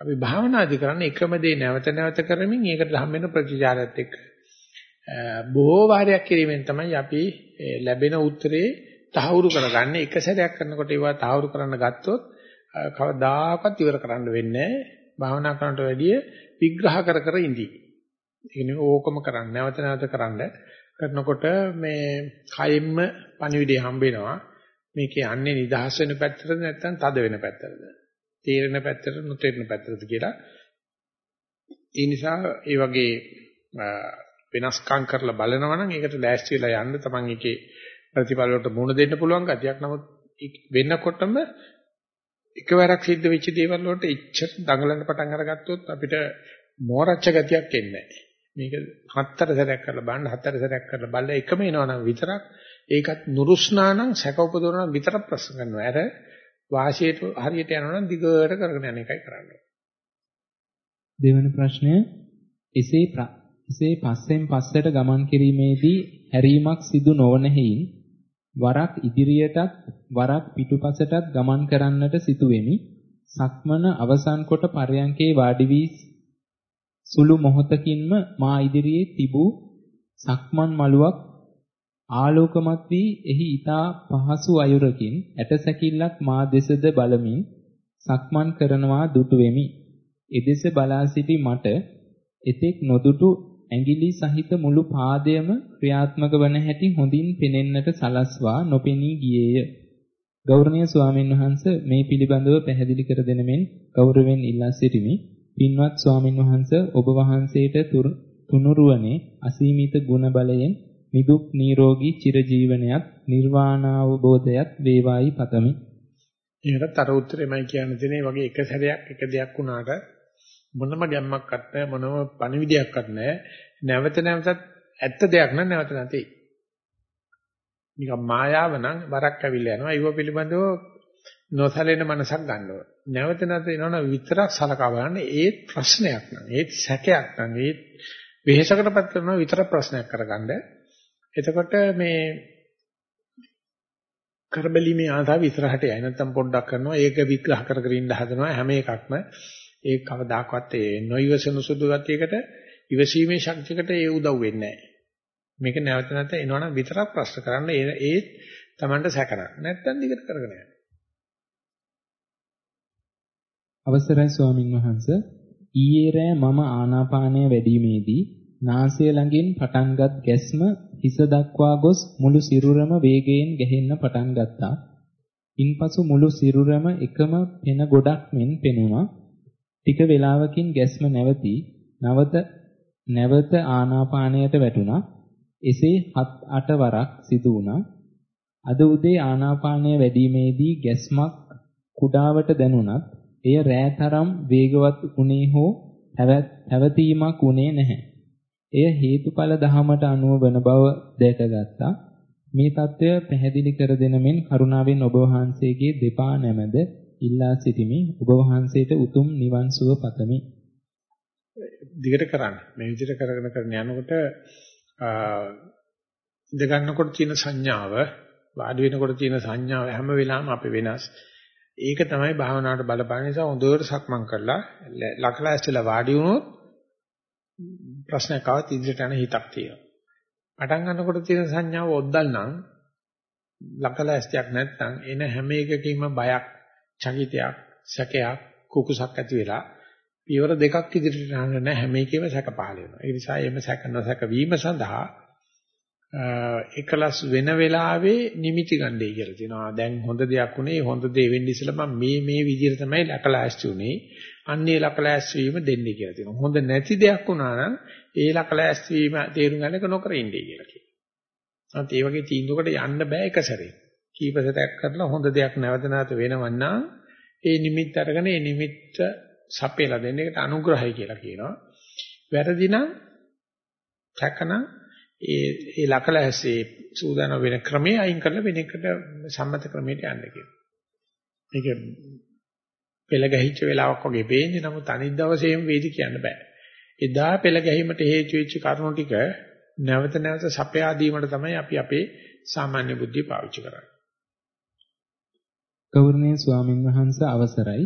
අපි භාවනාදි කරන්නේ එකම දේ නැවත නැවත කරමින් ඒකට හම් වෙන ප්‍රතිචාරයත් එක්ක බොහෝ වාරයක් කිරීමෙන් තමයි අපි ලැබෙන උත්තරේ තහවුරු කරගන්නේ එක සැරයක් කරනකොට ඒවා තහවුරු කරන්න ගත්තොත් කවදාකවත් ඉවර කරන්න වෙන්නේ භාවනා කරනට වැඩිය විග්‍රහ කර කර ඉඳී. ඒ නෙවෙයි ඕකම කරන්න නැවත නැවත කරන්න කරනකොට මේ කයෙන්ම පණිවිඩය හම්බ වෙනවා. මේකේ යන්නේ නිදහස් වෙන පැත්තටද නැත්නම් තද වෙන පැත්තටද? තේරෙන පැත්තට නොතේරෙන පැත්තටද කියලා. ඒ නිසා ඒ වගේ වෙනස්කම් කරලා බලනවා නම් ඒකට ලෑස්ති වෙලා යන්න තමන් එකේ ප්‍රතිඵල වලට මුහුණ දෙන්න පුළුවන් ගතියක්. නමුත් වෙන්නකොටම එකවරක් සිද්ධ වෙච්ච දේවල් වලට ඉච්ඡ දඟලන්න පටන් අරගත්තොත් අපිට මෝරච්ච ගතියක් එන්නේ නැහැ. මේක හතර සැරයක් කරලා බලන්න හතර සැරයක් කරලා බලලා එකම එනවනම් විතරක් ඒකත් නුරුස්නානම් සැක උපදවනවා විතරක් ප්‍රශ්න කරනවා. අර වාසියට හරියට යනවනම් දිගට කරගෙන යන එකයි කරන්නේ. දෙවන ප්‍රශ්නය එසේ එසේ පස්සෙන් පස්සට ගමන් කිරීමේදී හැරීමක් සිදු නොවන හේයින් වරක් ඉදිරියටත් වරක් පිටුපසටත් ගමන් කරන්නට සිටුවෙමි. සක්මන අවසන් කොට පරයන්කේ වාඩි වී සුළු මොහොතකින්ම මා ඉදිරියේ තිබූ සක්මන් මළුවක් ආලෝකමත් වී එහි ඊතා පහසු අයුරකින් ඇටසැකිල්ලක් මා දෙසද බලමින් සක්මන් කරනවා දුටු වෙමි. එදෙස බලා සිටි මට එතෙක් නොදුටු ඇඟිලි සහිත මුළු පාදයම ක්‍රියාත්මක වන හැටි හොඳින් පෙනෙන්නට සලස්වා නොපෙනී ගියේය. ගෞරවනීය ස්වාමීන් වහන්ස මේ පිළිබඳව පැහැදිලි කර දෙන මෙන් ගෞරවයෙන් ඉල්ලා සිටිමි. පින්වත් ස්වාමීන් වහන්ස ඔබ වහන්සේට තුනුරුවනේ අසීමිත ගුණ බලයෙන් නිදුක් නිරෝගී චිරජීවනයත් නිර්වාණාවබෝධයත් වේවායි පතමි. ඒකට අර උත්තරෙමයි කියන්න තියෙන්නේ වගේ එක සැරයක් එක දෙයක් වුණාට මොනම ගැම්මක්වත් නැහැ මොනම පණිවිඩයක්වත් නැහැ. නැවත නැවතත් ඇත්ත දෙයක් නම් නැවත නැtei නිකම් මායාව නම් වරක් ඇවිල්ලා යනවා. ඒව පිළිබඳව නොසලෙන මනසක් ගන්න ඕන. නැවත නැවත එනවනම් විතරක් සලකා බලන්න ඒ ප්‍රශ්නයක් නං ඒ සැකයක් නං ඒ වෙහෙසකටපත් කරනවා විතර ප්‍රශ්නයක් කරගන්න එතකොට මේ කරබැලීමේ ආසාව ඉස්සරහට යයි නැත්නම් පොඩ්ඩක් කරනවා ඒක විග්‍රහ කර කර ඉන්න හදනවා හැම එකක්ම ඒ කවදාකවත් ඒ නොයවසන සුදු ගතියකට ඉවසීමේ ශක්තියකට ඒ උදව් වෙන්නේ නැහැ. මේක නැවත නැවත එනවනම් විතරක් ප්‍රශ්න කරන්න ඒ තමන්ට සැකන. නැත්නම් දිගට කරගෙන යන්න. අවසරයි ස්වාමින් වහන්සේ ඊයේ රෑ මම ආනාපානය වැඩිීමේදී නාසය ළඟින් පටන්ගත් ගැස්ම හිස දක්වා ගොස් මුළු සිරුරම වේගයෙන් ගැහෙන්න පටන් ගත්තා. ඉන්පසු මුළු සිරුරම එකම පෙන ගොඩක් මෙන් පෙනුණා. ටික වේලාවකින් ගැස්ම නැවති නවත නැවත ආනාපානයට වැටුණා. එසේ 7-8 වරක් සිදු වුණා. අද උදේ ආනාපානය වැඩිීමේදී ගැස්මක් කුඩාවට දැනුණත් එය රෑතරම් වේගවත් උනේ හෝ පැවතීමක් උනේ නැහැ. එය හේතුඵල ධහමට අනුව වන බව දැකගත්තා. මේ తত্ত্বය පැහැදිලි කර දෙන මෙන් කරුණාවෙන් ඔබ වහන්සේගේ දෙපා නැමද ඉල්ලා සිටිමි. ඔබ වහන්සේට උතුම් නිවන් සුව පතමි. දිගට කරන්න. මේ විදිහට කරගෙන කරගෙන යනකොට ඉඳ ගන්නකොට තියෙන සංඥාව වාඩි වෙනකොට තියෙන සංඥාව හැම වෙලාවෙම අපේ වෙනස්. ඒක තමයි භාවනාවට බලපාන නිසා හොඳට සක්මන් කරලා ලකලා ඇස්සලා වාඩි වුණොත් ප්‍රශ්නයක් ආවත් ඉදිරියට යන හිතක් තියෙනවා. පටන් ගන්නකොට තියෙන සංඥාව ඔද්දල් නම් ලකලාස්ටයක් නැත්නම් එන හැම එකකින්ම බයක්, චකිතයක්, සැකයක්, කුකුසක් ඇති වෙලා පියවර දෙකක් ඉදිරියට යන්න නැහැ හැම එකෙම සැක පහල වෙනවා. ඒ නිසා එimhe සැක නොසැක වීම සඳහා එකලස් වෙන වෙලාවේ නිමිති ගන්නයි කියලා තියෙනවා. දැන් හොඳ දෙයක් උනේ හොඳ දේ වෙන්න ඉස්සෙල්ලා මම මේ මේ විදිහට තමයි ලකලාස්ති උනේ. අන්නේ ලකලාස්ති වීම දෙන්නේ කියලා තියෙනවා. හොඳ නැති දෙයක් වුණා නම් ඒ ලකලාස්ති වීම තේරුම් ගන්න එක නොකර ඉන්නේ කියලා කියනවා. අන්ත ඒ වගේ තීන්දුවකට යන්න බෑ එක සැරේ. කීප සැරයක් කරලා හොඳ දෙයක් නැවත නැවත වෙනවන්නා ඒ නිමිත්ත අරගෙන ඒ නිමිත්ත සපේලා දෙන්න එකට අනුග්‍රහය කියලා කියනවා. වැරදි නම් සැකනම් ඒ ඒ ලකල ඇසේ සූදානම් වෙන ක්‍රමයේ අයින් කරලා වෙන එකට සම්මත ක්‍රමයට යන්න කියනවා. ඒක පෙළ ගැහිච්ච වෙලාවක් වගේ පේන්නේ නමුත් අනිත් දවසේම වේදි කියන්න බෑ. එදා පෙළ ගැහිමට හේතු වෙච්ච කරුණු ටික නැවත නැවත සපයා දීමට තමයි අපි අපේ සාමාන්‍ය බුද්ධිය පාවිච්චි කරන්නේ. ගෞරවනීය ස්වාමින් වහන්සේ අවසරයි.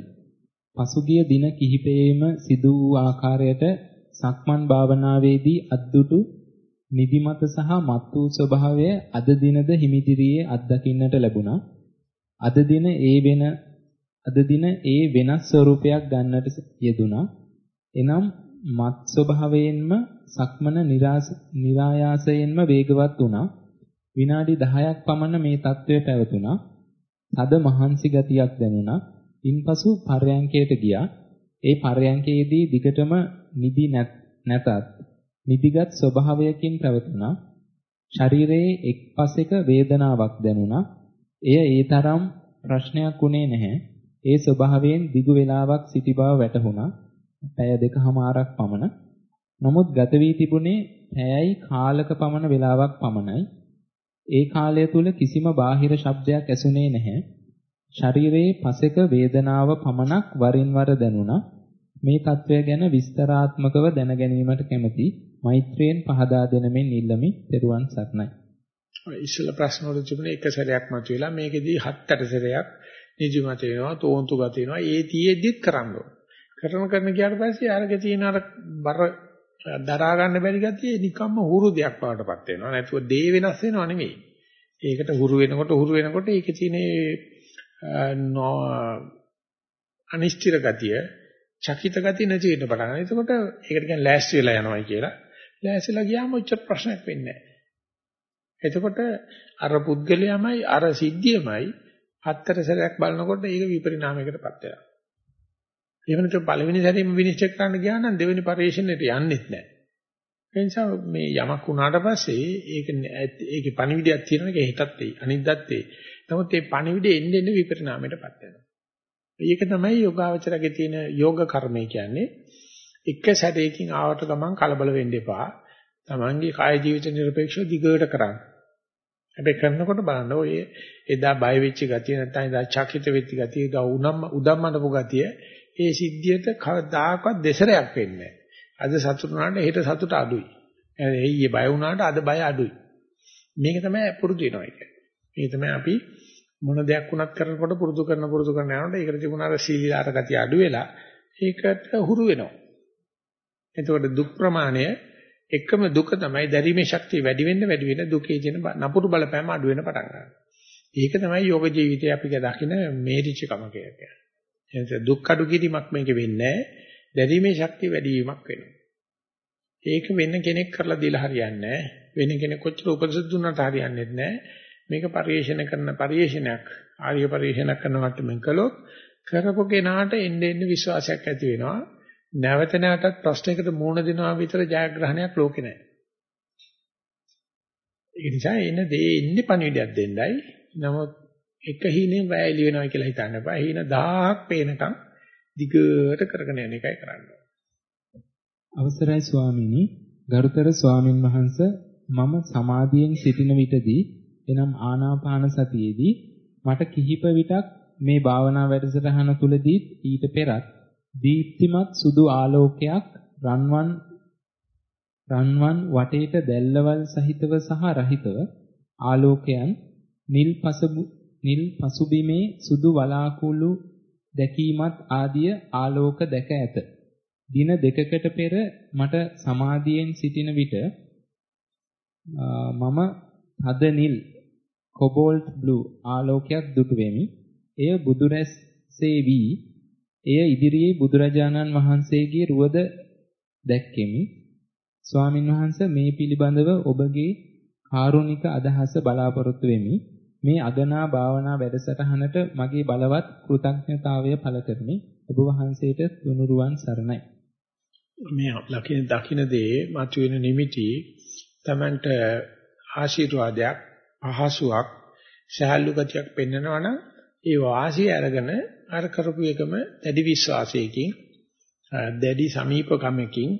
පසුගිය දින කිහිපයේම සිදු වූ ආකාරයට සක්මන් භාවනාවේදී අද්දුටු නිදිමත සහ මත් වූ ස්වභාවය අද දිනද හිමිදිරියේ අත්දකින්නට ලැබුණා. අද දින ඒ වෙන අද දින ඒ වෙනස් ස්වરૂපයක් ගන්නට යෙදුණා. එනම් මත් ස්වභාවයෙන්ම සක්මන નિરાයාසයෙන්ම වේගවත් වුණා. විනාඩි 10ක් පමණ මේ తත්වය පැවතුණා. තද මහන්සි ගතියක් දැනුණා. ඉන්පසු පර්යංකයට ගියා. ඒ පර්යංකයේදී දිගටම නිදි නැතත් නිදිගත් ස්වභාවයකින් පැවතුණා. ශරීරයේ එක්පසෙක වේදනාවක් දැනුණා. එය ඒ තරම් ප්‍රශ්නයක් උනේ නැහැ. ඒ ස්වභාවයෙන් දිගු වේලාවක් සිටි බව වැටහුණා. පැය දෙකමාරක් පමණ. නමුත් ගත වී තිබුණේ පැයයි කාලක පමණ වේලාවක් පමණයි. ඒ කාලය තුල කිසිම බාහිර ශබ්දයක් ඇසුනේ නැහැ. ශරීරයේ පසෙක වේදනාව පමණක් වරින් වර දැනුණා. මේ తත්වය ගැන විස්තරාත්මකව දැන ගැනීමට කැමැති මෛත්‍රියෙන් පහදා දෙනමින් ඉල්ලමි. ත්වන් සරණයි. ඉස්සෙල්ලා ප්‍රශ්න වල තිබුණේ එක සැරයක් මතුවෙලා මේකෙදී හත් අට සැරයක් නිදිමත වෙනවා තෝන්තු ගත වෙනවා ඒ තියේද්දිත් කරන්න ඕන. කරන කරන ගියාට පස්සේ අරගේ තියෙන අර බර දරා ගන්න බැරි ගතිය නිකම්ම හුරු දෙයක් බවටපත් වෙනවා. නැතුව දේ වෙනස් වෙනව නෙමෙයි. ඒකට හුරු වෙනකොට හුරු වෙනකොට ඒකේ තියෙන අනිශ්චිත ගතිය, චකිත ගතිය නැති වෙන්න පටන් ගන්නවා. එතකොට ඒකට කියන්නේ ලෑස්ති වෙලා යනවායි කියලා. ලෑස්තිලා ගියාම ඔච්චර ප්‍රශ්නයක් වෙන්නේ නැහැ. එතකොට අර පුද්ගලයාමයි අර සිද්ධියමයි හතර සැරයක් බලනකොට ඒක විපරිණාමයකටපත් වෙනවා. එහෙම නැත්නම් පළවෙනි සැරේම විනිශ්චය කරන්න ගියා නම් දෙවෙනි පරිශ්‍රණයට යන්නෙත් නැහැ. ඒ නිසා මේ යමක් වුණාට පස්සේ ඒක ඒකේ පණිවිඩයක් තියෙනවා ඒක හෙටත් එයි අනිද්දාත් එයි. නමුත් මේ පණිවිඩය එන්නේ එන්නේ විපරිණාමයටපත් වෙනවා. ඒක තමයි යෝගාවචරගේ තියෙන යෝග කර්මය කියන්නේ. එක සැරේකින් ආවට ගමන් කලබල වෙන්න එපා. තමන්ගේ කාය ජීවිත නිර්පේක්ෂව දිගට කරන්න. හැබැයි කරනකොට බලන්න ඔය එදා බය වෙච්ච ගතිය නැත්නම් එදා චකිත වෙච්ච ගතිය එදා උනම් උදම්මනපු ගතිය ඒ සිද්ධියට කවදාකවත් දෙසරයක් වෙන්නේ අද සතුට වුණාට හෙට සතුට අඩුයි. එయ్యේ බය වුණාට අද බය අඩුයි. මේක තමයි පුරුදු වෙනවා කියන්නේ. මේ තමයි අපි මොන දෙයක් වුණත් කරනකොට පුරුදු කරන පුරුදු කරන යනකොට ඒකට තිබුණ අර සීලීලාර ගතිය අඩු වෙලා ඒකට හුරු වෙනවා. එතකොට දුක් ප්‍රමාණය එකම දුක තමයි දැරීමේ ශක්තිය වැඩි වෙන්න වැඩි වෙන දුකේ තියෙන නපුරු බලපෑම අඩු වෙන පටන් ගන්නවා. ඒක තමයි යෝග ජීවිතයේ අපි දකින මේරිච්ච කම කියන්නේ. එනිසා දුක් අඩු කිරීමක් මේකේ වෙන්නේ දැරීමේ ශක්තිය වැඩි වීමක් වෙනවා. ඒක වෙන කෙනෙක් කරලා දීලා හරියන්නේ වෙන කෙනෙක් කොච්චර උපදෙස් දුන්නට හරියන්නේ නැහැ. මේක පරිේශන කරන පරිේශනයක් ආර්ය පරිේශන කරන මට්ටමින් කළොත් කරපු කෙනාට එන්න එන්න විශ්වාසයක් ඇති වෙනවා. නැවත නැවතත් ප්‍රශ්නයකට මුහුණ දෙනවා විතර ජයග්‍රහණයක් ලෝකේ නැහැ. ඒ නිසා එන දේ ඉන්නේ පණිවිඩයක් දෙන්නයි. නමුත් එක හිණෙන් වැයලි වෙනවා කියලා හිතන්න එපා. හිණ 1000ක් පේනකම් දිගට කරගෙන යන එකයි කරන්න අවසරයි ස්වාමීනි, ගරුතර ස්වාමින් වහන්සේ මම සමාධියෙන් සිටින විටදී එනම් ආනාපාන සතියේදී මට කිහිප විටක් මේ භාවනා වැඩසටහන තුලදී ඊට පෙරත් දීප්තිමත් සුදු ආලෝකයක් රන්වන් රන්වන් වටේට දැල්ලවල් සහිතව සහ රහිතව ආලෝකයන් නිල් පසබු නිල් පසුබිමේ සුදු වලාකුළු දැකීමත් ආදිය ආලෝක දැක ඇත. දින දෙකකට පෙර මට සමාධියෙන් සිටින විට මම හද නිල් කොබෝල්ට් බ්ලූ ආලෝකයක් දුටු වෙමි. එය බුදුරැස්සේ වී එය ඉදිරියේ බුදුරජාණන් වහන්සේගේ රුවද දැක්කෙමි. ස්වාමින් වහන්සේ මේ පිළිබඳව ඔබගේ කාරුණික අදහස බලාපොරොත්තු වෙමි. මේ අගනා භාවනා වැඩසටහනට මගේ බලවත් කෘතඥතාවය පළ කරමි. ඔබ වහන්සේට තුනුරුවන් සරණයි. මේ ලකින දකින්න දේ මතුවෙන නිමිටි තමන්ට ආශිර්වාදයක් පහසුවක් සහැල්ලු ගතියක් පෙන්වනවා නම් ඒ වාසිය අරගෙන අර කරපු එකම දැඩි විශ්වාසයකින් දැඩි සමීපකමකින්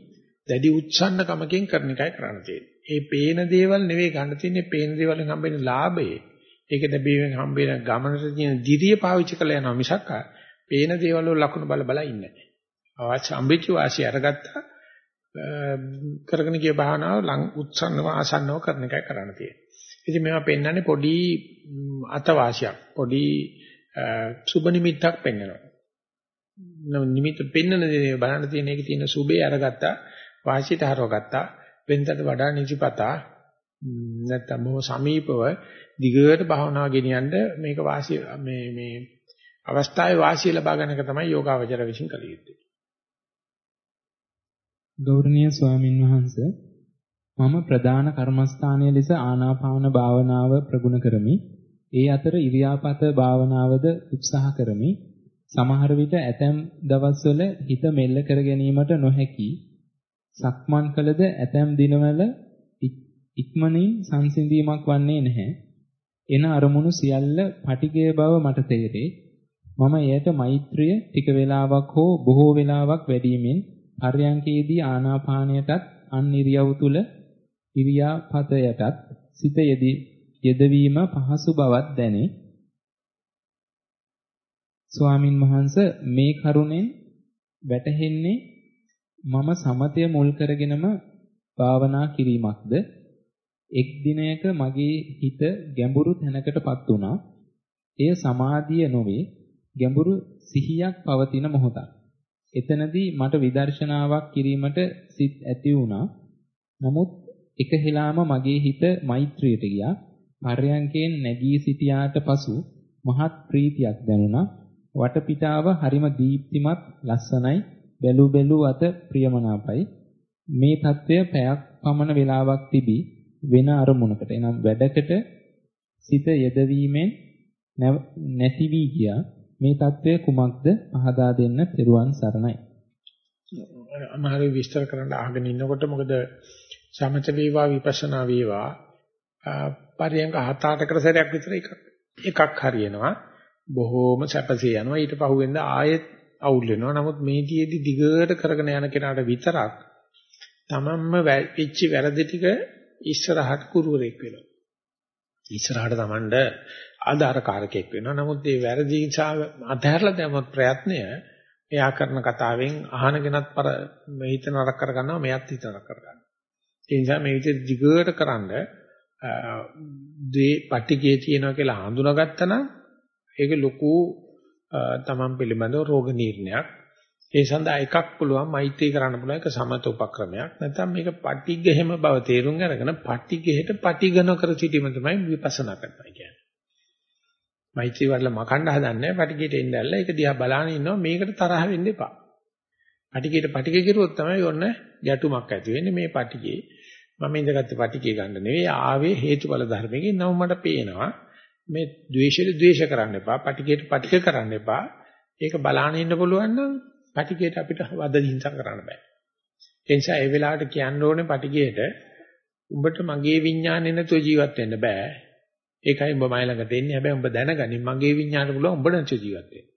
දැඩි උත්සන්නකමකින් කරන එකයි කරන්න තියෙන්නේ. ඒ පේන දේවල් නෙවෙයි ගන්න තියෙන්නේ පේන දේවල්ෙන් හම්බෙන ලාභය. ඒක ලැබීමෙන් හම්බෙන ගමනට තියෙන දිරිය පාවිච්චි කරලා යනවා මිසක් පේන දේවල් වල ලකුණු බල බල ඉන්නේ නැහැ. අවශ්‍ය අම්බිච්ච වාසිය අරගත්තා කරගෙන ගිය භාවනාව ලං උත්සන්නව ආසන්නව කරන එකයි කරන්න තියෙන්නේ. ඉතින් මේවා පෙන්වන්නේ පොඩි අතවාසියක් පොඩි සුබ නිමිත්තක් පෙන්වනවා. නිමිත්ත පෙන්වන දේ බලන්න තියෙන එකේ තියෙන සුබේ අරගත්තා වාසියට හරවගත්තා වෙනතට වඩා නිජපතා නැත්තම් බොහොම සමීපව දිගට භාවනාව ගෙනියන්න මේක වාසිය මේ මේ අවස්ථාවේ වාසිය ලබා ගන්න එක තමයි යෝගාවචර විශ්ින් කළ යුත්තේ. ගෞරවනීය ස්වාමින් වහන්සේ මම ප්‍රධාන කර්මස්ථානයේ ලෙස ආනාපාන භාවනාව ප්‍රගුණ කරමි. ඒ අතර ඉරියාපත භාවනාවද උත්සාහ කරමි. සමහර විට ඇතැම් දවස්වල හිත මෙල්ල කර ගැනීමට නොහැකි. සක්මන් කළද ඇතැම් දිනවල ඉක්මනින් සංසිඳීමක් වන්නේ නැහැ. එන අරමුණු සියල්ල පටිගය බව මට තේරේ. මම එයට මෛත්‍රිය ටික වේලාවක් හෝ බොහෝ වේලාවක් වැඩිමින් පර්යංකයේදී ආනාපානයටත් අන් ඉරියව් තුල ඉරියාපතයටත් සිත යෙදවීම පහසු බවක් දැනේ. ස්වාමින් වහන්සේ මේ කරුණෙන් වැටහෙන්නේ මම සමතය මුල් කරගෙනම භාවනා කිරීමක්ද එක් දිනයක මගේ හිත ගැඹුරු තැනකටපත් වුණා. එය සමාධිය නොවේ ගැඹුරු සිහියක් පවතින මොහොතක්. එතනදී මට විදර්ශනාවක් කිරීමට සිත් ඇති වුණා. නමුත් එක හෙලාම මගේ හිත මෛත්‍රියට ගියා. පර්යංකයෙන් නැගී සිටියාට පසු මහත් ප්‍රීතියක් දැනුණා. වටපිටාව හරිම දීප්තිමත් ලස්සනයි. බැලු බැලු අත ප්‍රියමනාපයි. මේ తත්වය පැයක් පමණ වේලාවක් තිබී වෙන අරමුණකට එනම් වැඩකට සිත යෙදවීමෙන් නැති වී ගියා. මේ తත්වය කුමක්ද පහදා දෙන්න පෙරුවන් සරණයි. අමාරු විස්තර කරන්න අහගෙන ඉන්නකොට මොකද සමත වේවා විපස්සනා වේවා පරියංග හත අටකට සැරයක් විතර එකක්. එකක් හරියනවා. බොහෝම සැපසේ යනවා. ඊට පහුවෙන්ද ආයෙත් අවුල් වෙනවා. නමුත් මේ දියේදී දිගට කරගෙන යන කෙනාට විතරක් තමන්ම වෙච්ච වැරදි ටික ඉස්සරහට කුරුවරෙක් වෙනවා. ඉස්සරහට තමන්ට ආධාරකාරකෙක් වෙනවා. නමුත් මේ වැරදි නිසා අධහැරලා දැමුවත් ප්‍රයත්නය එයා කරන කතාවෙන් අහන කෙනත් පර හිත නරක කර ගන්නවා මෙයත් හිත නරක කර ගන්නවා. ඒ නිසා මේ විදිහට දිගට කරන්ඩ දේ පටිගේ තියෙනවා කියලා හඳුනාගත්තා නම් ඒක ලොකු තමන් පිළිබඳව රෝග නිర్ణයක්. ඒ සඳහා එකක් පුළුවන් මෛත්‍රී කරන්න පුළුවන් එක සමත උපක්‍රමයක්. නැත්නම් මේක පටිඝෙම බව තේරුම් අරගෙන පටිඝෙට පටිඝන කර සිටීම තමයි විපස්සනා කරනවා කියන්නේ. මෛත්‍රී වඩලා මකන්න හදන්නේ පටිගයට එන්න ඇල්ල ඒක දිහා බලාගෙන ඉන්නවා මේකට තරහ වෙන්න එපා. පටිගයට පටිග කිරුවොත් තමයි ඔන්න ගැටුමක් ඇති වෙන්නේ මේ පටිගේ. මම ඉඳගත්තේ පටිගේ ගන්න නෙවෙයි ආවේ හේතුඵල ධර්මයෙන් නම් මට පේනවා මේ ද්වේෂෙට ද්වේෂ කරන්න එපා පටිගයට පටිග කරන්න එපා. ඒක බලාගෙන ඉන්න පුළුවන් නම් පටිගයට අපිට වද දින්සම් කරන්න බෑ. ඒ නිසා ඒ වෙලාවට කියන්න ඕනේ පටිගයට උඹට මගේ විඥානේ නැතුව ජීවත් වෙන්න බෑ. ඒකයි උඹ මයි ළඟට එන්නේ. හැබැයි උඹ දැනගනි මගේ විඤ්ඤාණය පුළුවන් උඹ නැති ජීවත් වෙන්න.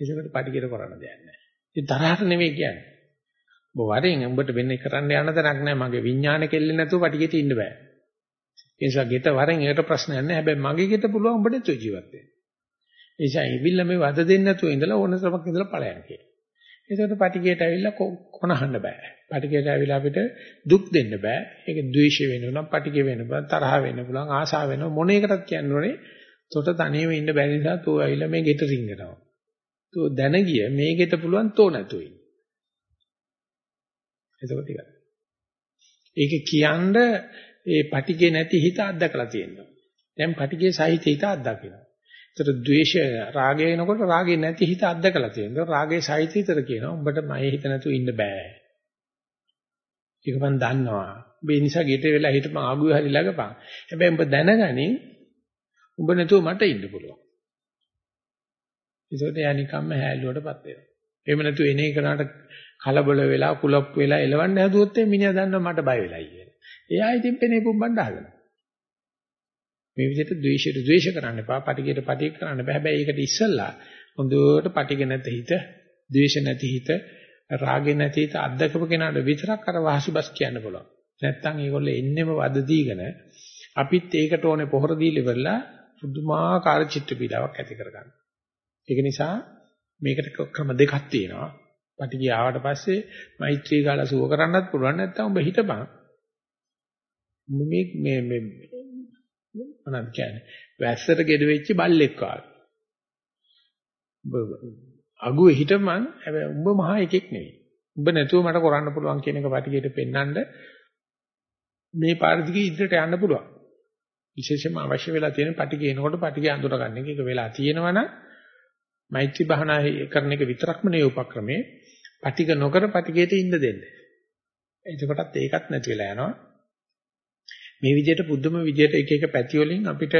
ඒකට පටිගිර කරන්න දෙයක් නැහැ. ඒ තරහට නෙමෙයි කියන්නේ. උඹ වරෙන් උඹට වෙන්නේ කරන්න යන තරක් නැහැ. මගේ විඤ්ඤාණය කෙල්ලෙන්නේ නැතුව පටිගෙට ඉන්න බෑ. ඒ නිසා ගෙත වරෙන් ඒකට ප්‍රශ්නයක් නැහැ. හැබැයි මගේ ගෙත පුළුවන් උඹ නැතුව ජීවත් වෙන්න. ඒ නිසා ඉවිල්ල මේ වද දෙන්නේ නැතුව ඉඳලා ඕන තරමක් ඉඳලා ඵලයන් කියලා. ඒකට පටිගයට ඇවිල්ලා කොනහන්න බෑ. පටිගයට ඇවිල්ලා අපිට දුක් දෙන්න බෑ. ඒක ද්වේෂ වෙනවා, පටිග වෙන්න පුළුවන්, තරහ වෙන්න පුළුවන්, ආශාව වෙනවා. මොන එකටත් කියන්න ඕනේ. තොට තනියම ඉන්න බැරි නිසා තෝ ඇවිල්ලා මේ ගෙට රිංගනවා. තෝ දැන ගිය මේ ගෙට පුළුවන් තෝ නැතුව ඉන්න. එතකොට ටිකක්. ඒක කියන්නේ ඒ පටිගේ නැති හිත අත්දකලා තියෙනවා. දැන් පටිගේ සහිත හිත අත්දකිනවා. ඒතර ද්වේෂය රාගය එනකොට රාගේ නැති හිත අත්දකලා තියෙනවා. රාගේ සහිත හිතට කියනවා උඹට මගේ හිත නැතුව ඉන්න බෑ. ඒක මම දන්නවා. මේ නිසා ගෙට වෙලා හිටපන් ආගුවේ හරි ළඟපන්. හැබැයි උඹ දැනගනින් උඹ නැතුව මට ඉන්න පුළුවන්. ඒකට යා නිකම්ම හැල්ලුවටපත් වෙනවා. එහෙම නැතුව එන එකනට කලබල වෙලා කුලප් වෙලා එලවන්න හැදුවොත් මිනිහා දන්නවා මට බය වෙලයි කියලා. එයා ඉතින් පෙනේ පුම්බන්න හදනවා. මේ විදිහට ද්වේෂයට ද්වේෂ කරන්න එපා, පටිගයට පටිග කරන්න බෑ. හැබැයි ඒකට ඉස්සෙල්ලා හොඳට පටිග නැති හිත, ද්වේෂ නැති හිත, රාගෙ නැති හිත අත්දකපු කෙනාට විතරක් අර වාසිබස් කියන්න පුළුවන්. නැත්තම් ඒගොල්ලෝ එන්නෙම වද දීගෙන අපිත් ඒකට ඕනේ පොහොර දීලිවලා පුදුමාකාර චිත්ත පීඩාවක් ඇති කරගන්න. ඒක නිසා මේකට ක්‍රම දෙකක් තියෙනවා. පටිගය ආවට පස්සේ මෛත්‍රී ගාලා සුව කරන්නත් පුළුවන් නැත්තම් ඔබ හිතපන්. මේ මේ මේ මොනවද කියන්නේ? වැස්සට ගෙඩ වෙච්ච බල්ලෙක් වගේ. අගුවේ හිටමන් හැබැයි උඹ මහා එකෙක් නෙවෙයි. උඹ නැතුව මට කරන්න පුළුවන් කියන එක පිටිගේට පෙන්වන්න මේ පාරදිගේ ඉදිරියට යන්න පුළුවන්. විශේෂයෙන්ම අවශ්‍ය වෙලා තියෙන පිටිගේ එනකොට පිටිගේ අඳුර ගන්න එක. ඒක වෙලා තියෙනවනම් මෛත්‍රී භාවනා කරන එක විතරක්ම නේ උපක්‍රමේ පිටික නොකර පිටිගේට ඉන්න දෙන්න එතකොටත් ඒකත් නැති වෙලා යනවා මේ විදිහට පුදුම විදිහට එක එක පැති වලින් අපිට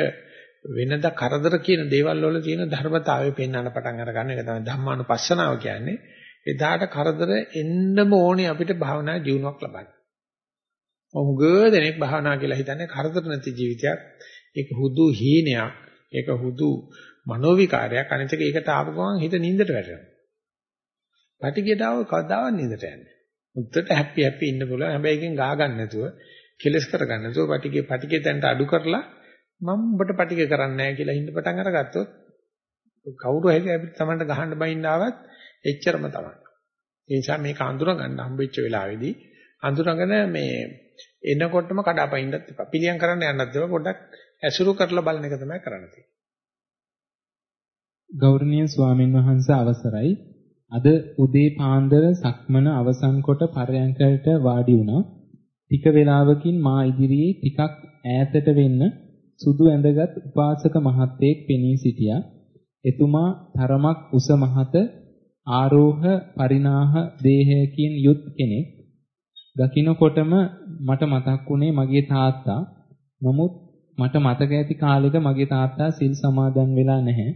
වෙනද කරදර කියන දේවල් වල තියෙන ධර්මතාවය පෙන්වන්න පටන් අර ගන්න එක තමයි ධම්මානුපස්සනාව කියන්නේ. එදාට කරදර එන්නම ඕනේ අපිට භාවනා ජීවණයක් ලබන්න. මොහුග දෙනෙක් භාවනා කියලා හිතන්නේ කරදර නැති ජීවිතයක්. ඒක හුදු හීනයක්. ඒක හුදු මනෝ විකාරයක්. අනිත් එක ඒකට ආපු ගමන් හිත නින්දට වැටෙනවා. පටිගයට ආව කවදාවත් නින්දට යන්නේ. උත්තර හැපි හැපි ඉන්න පුළුවන්. හැබැයි එකෙන් ගා ගන්න නැතුව, කෙලස් කර ගන්න නැතුව පටිගේ පටිගේ තැනට අඩු කරලා මම ඔබට පටිගේ කරන්නේ නැහැ කියලා හින්ද පටන් අරගත්තොත් කවුරු හරි අපිට Tamanට ගහන්න බයින්න ආවත් එච්චරම තමයි. ඒ නිසා මේක අඳුර ගන්න හම්බෙච්ච වෙලාවේදී අඳුරගෙන මේ එනකොටම කඩාපයින්නත් එපා. පිළියම් කරන්න යන්නත් එපා. පොඩ්ඩක් ඇසුරු කරලා බලන එක තමයි කරන්න තියෙන්නේ. ගෞරවනීය ස්වාමින් වහන්සේ අවසරයි. අද උදේ පාන්දර සක්මන අවසන් කොට පරයන්කයට වාඩි වුණා. ටික වේලාවකින් මා ඉදිරියේ ටිකක් ඈතට වෙන්න සුදු ඇඳගත් උපාසක මහත්තයෙක් පෙනී සිටියා. එතුමා තරමක් උස මහත ආරෝහ පරිනාහ දේහයකින් යුත් කෙනෙක්. දකින්නකොටම මට මතක් වුණේ මගේ තාත්තා. නමුත් මට මතක ඇති කාලෙක මගේ තාත්තා සිල් සමාදන් වෙලා නැහැ.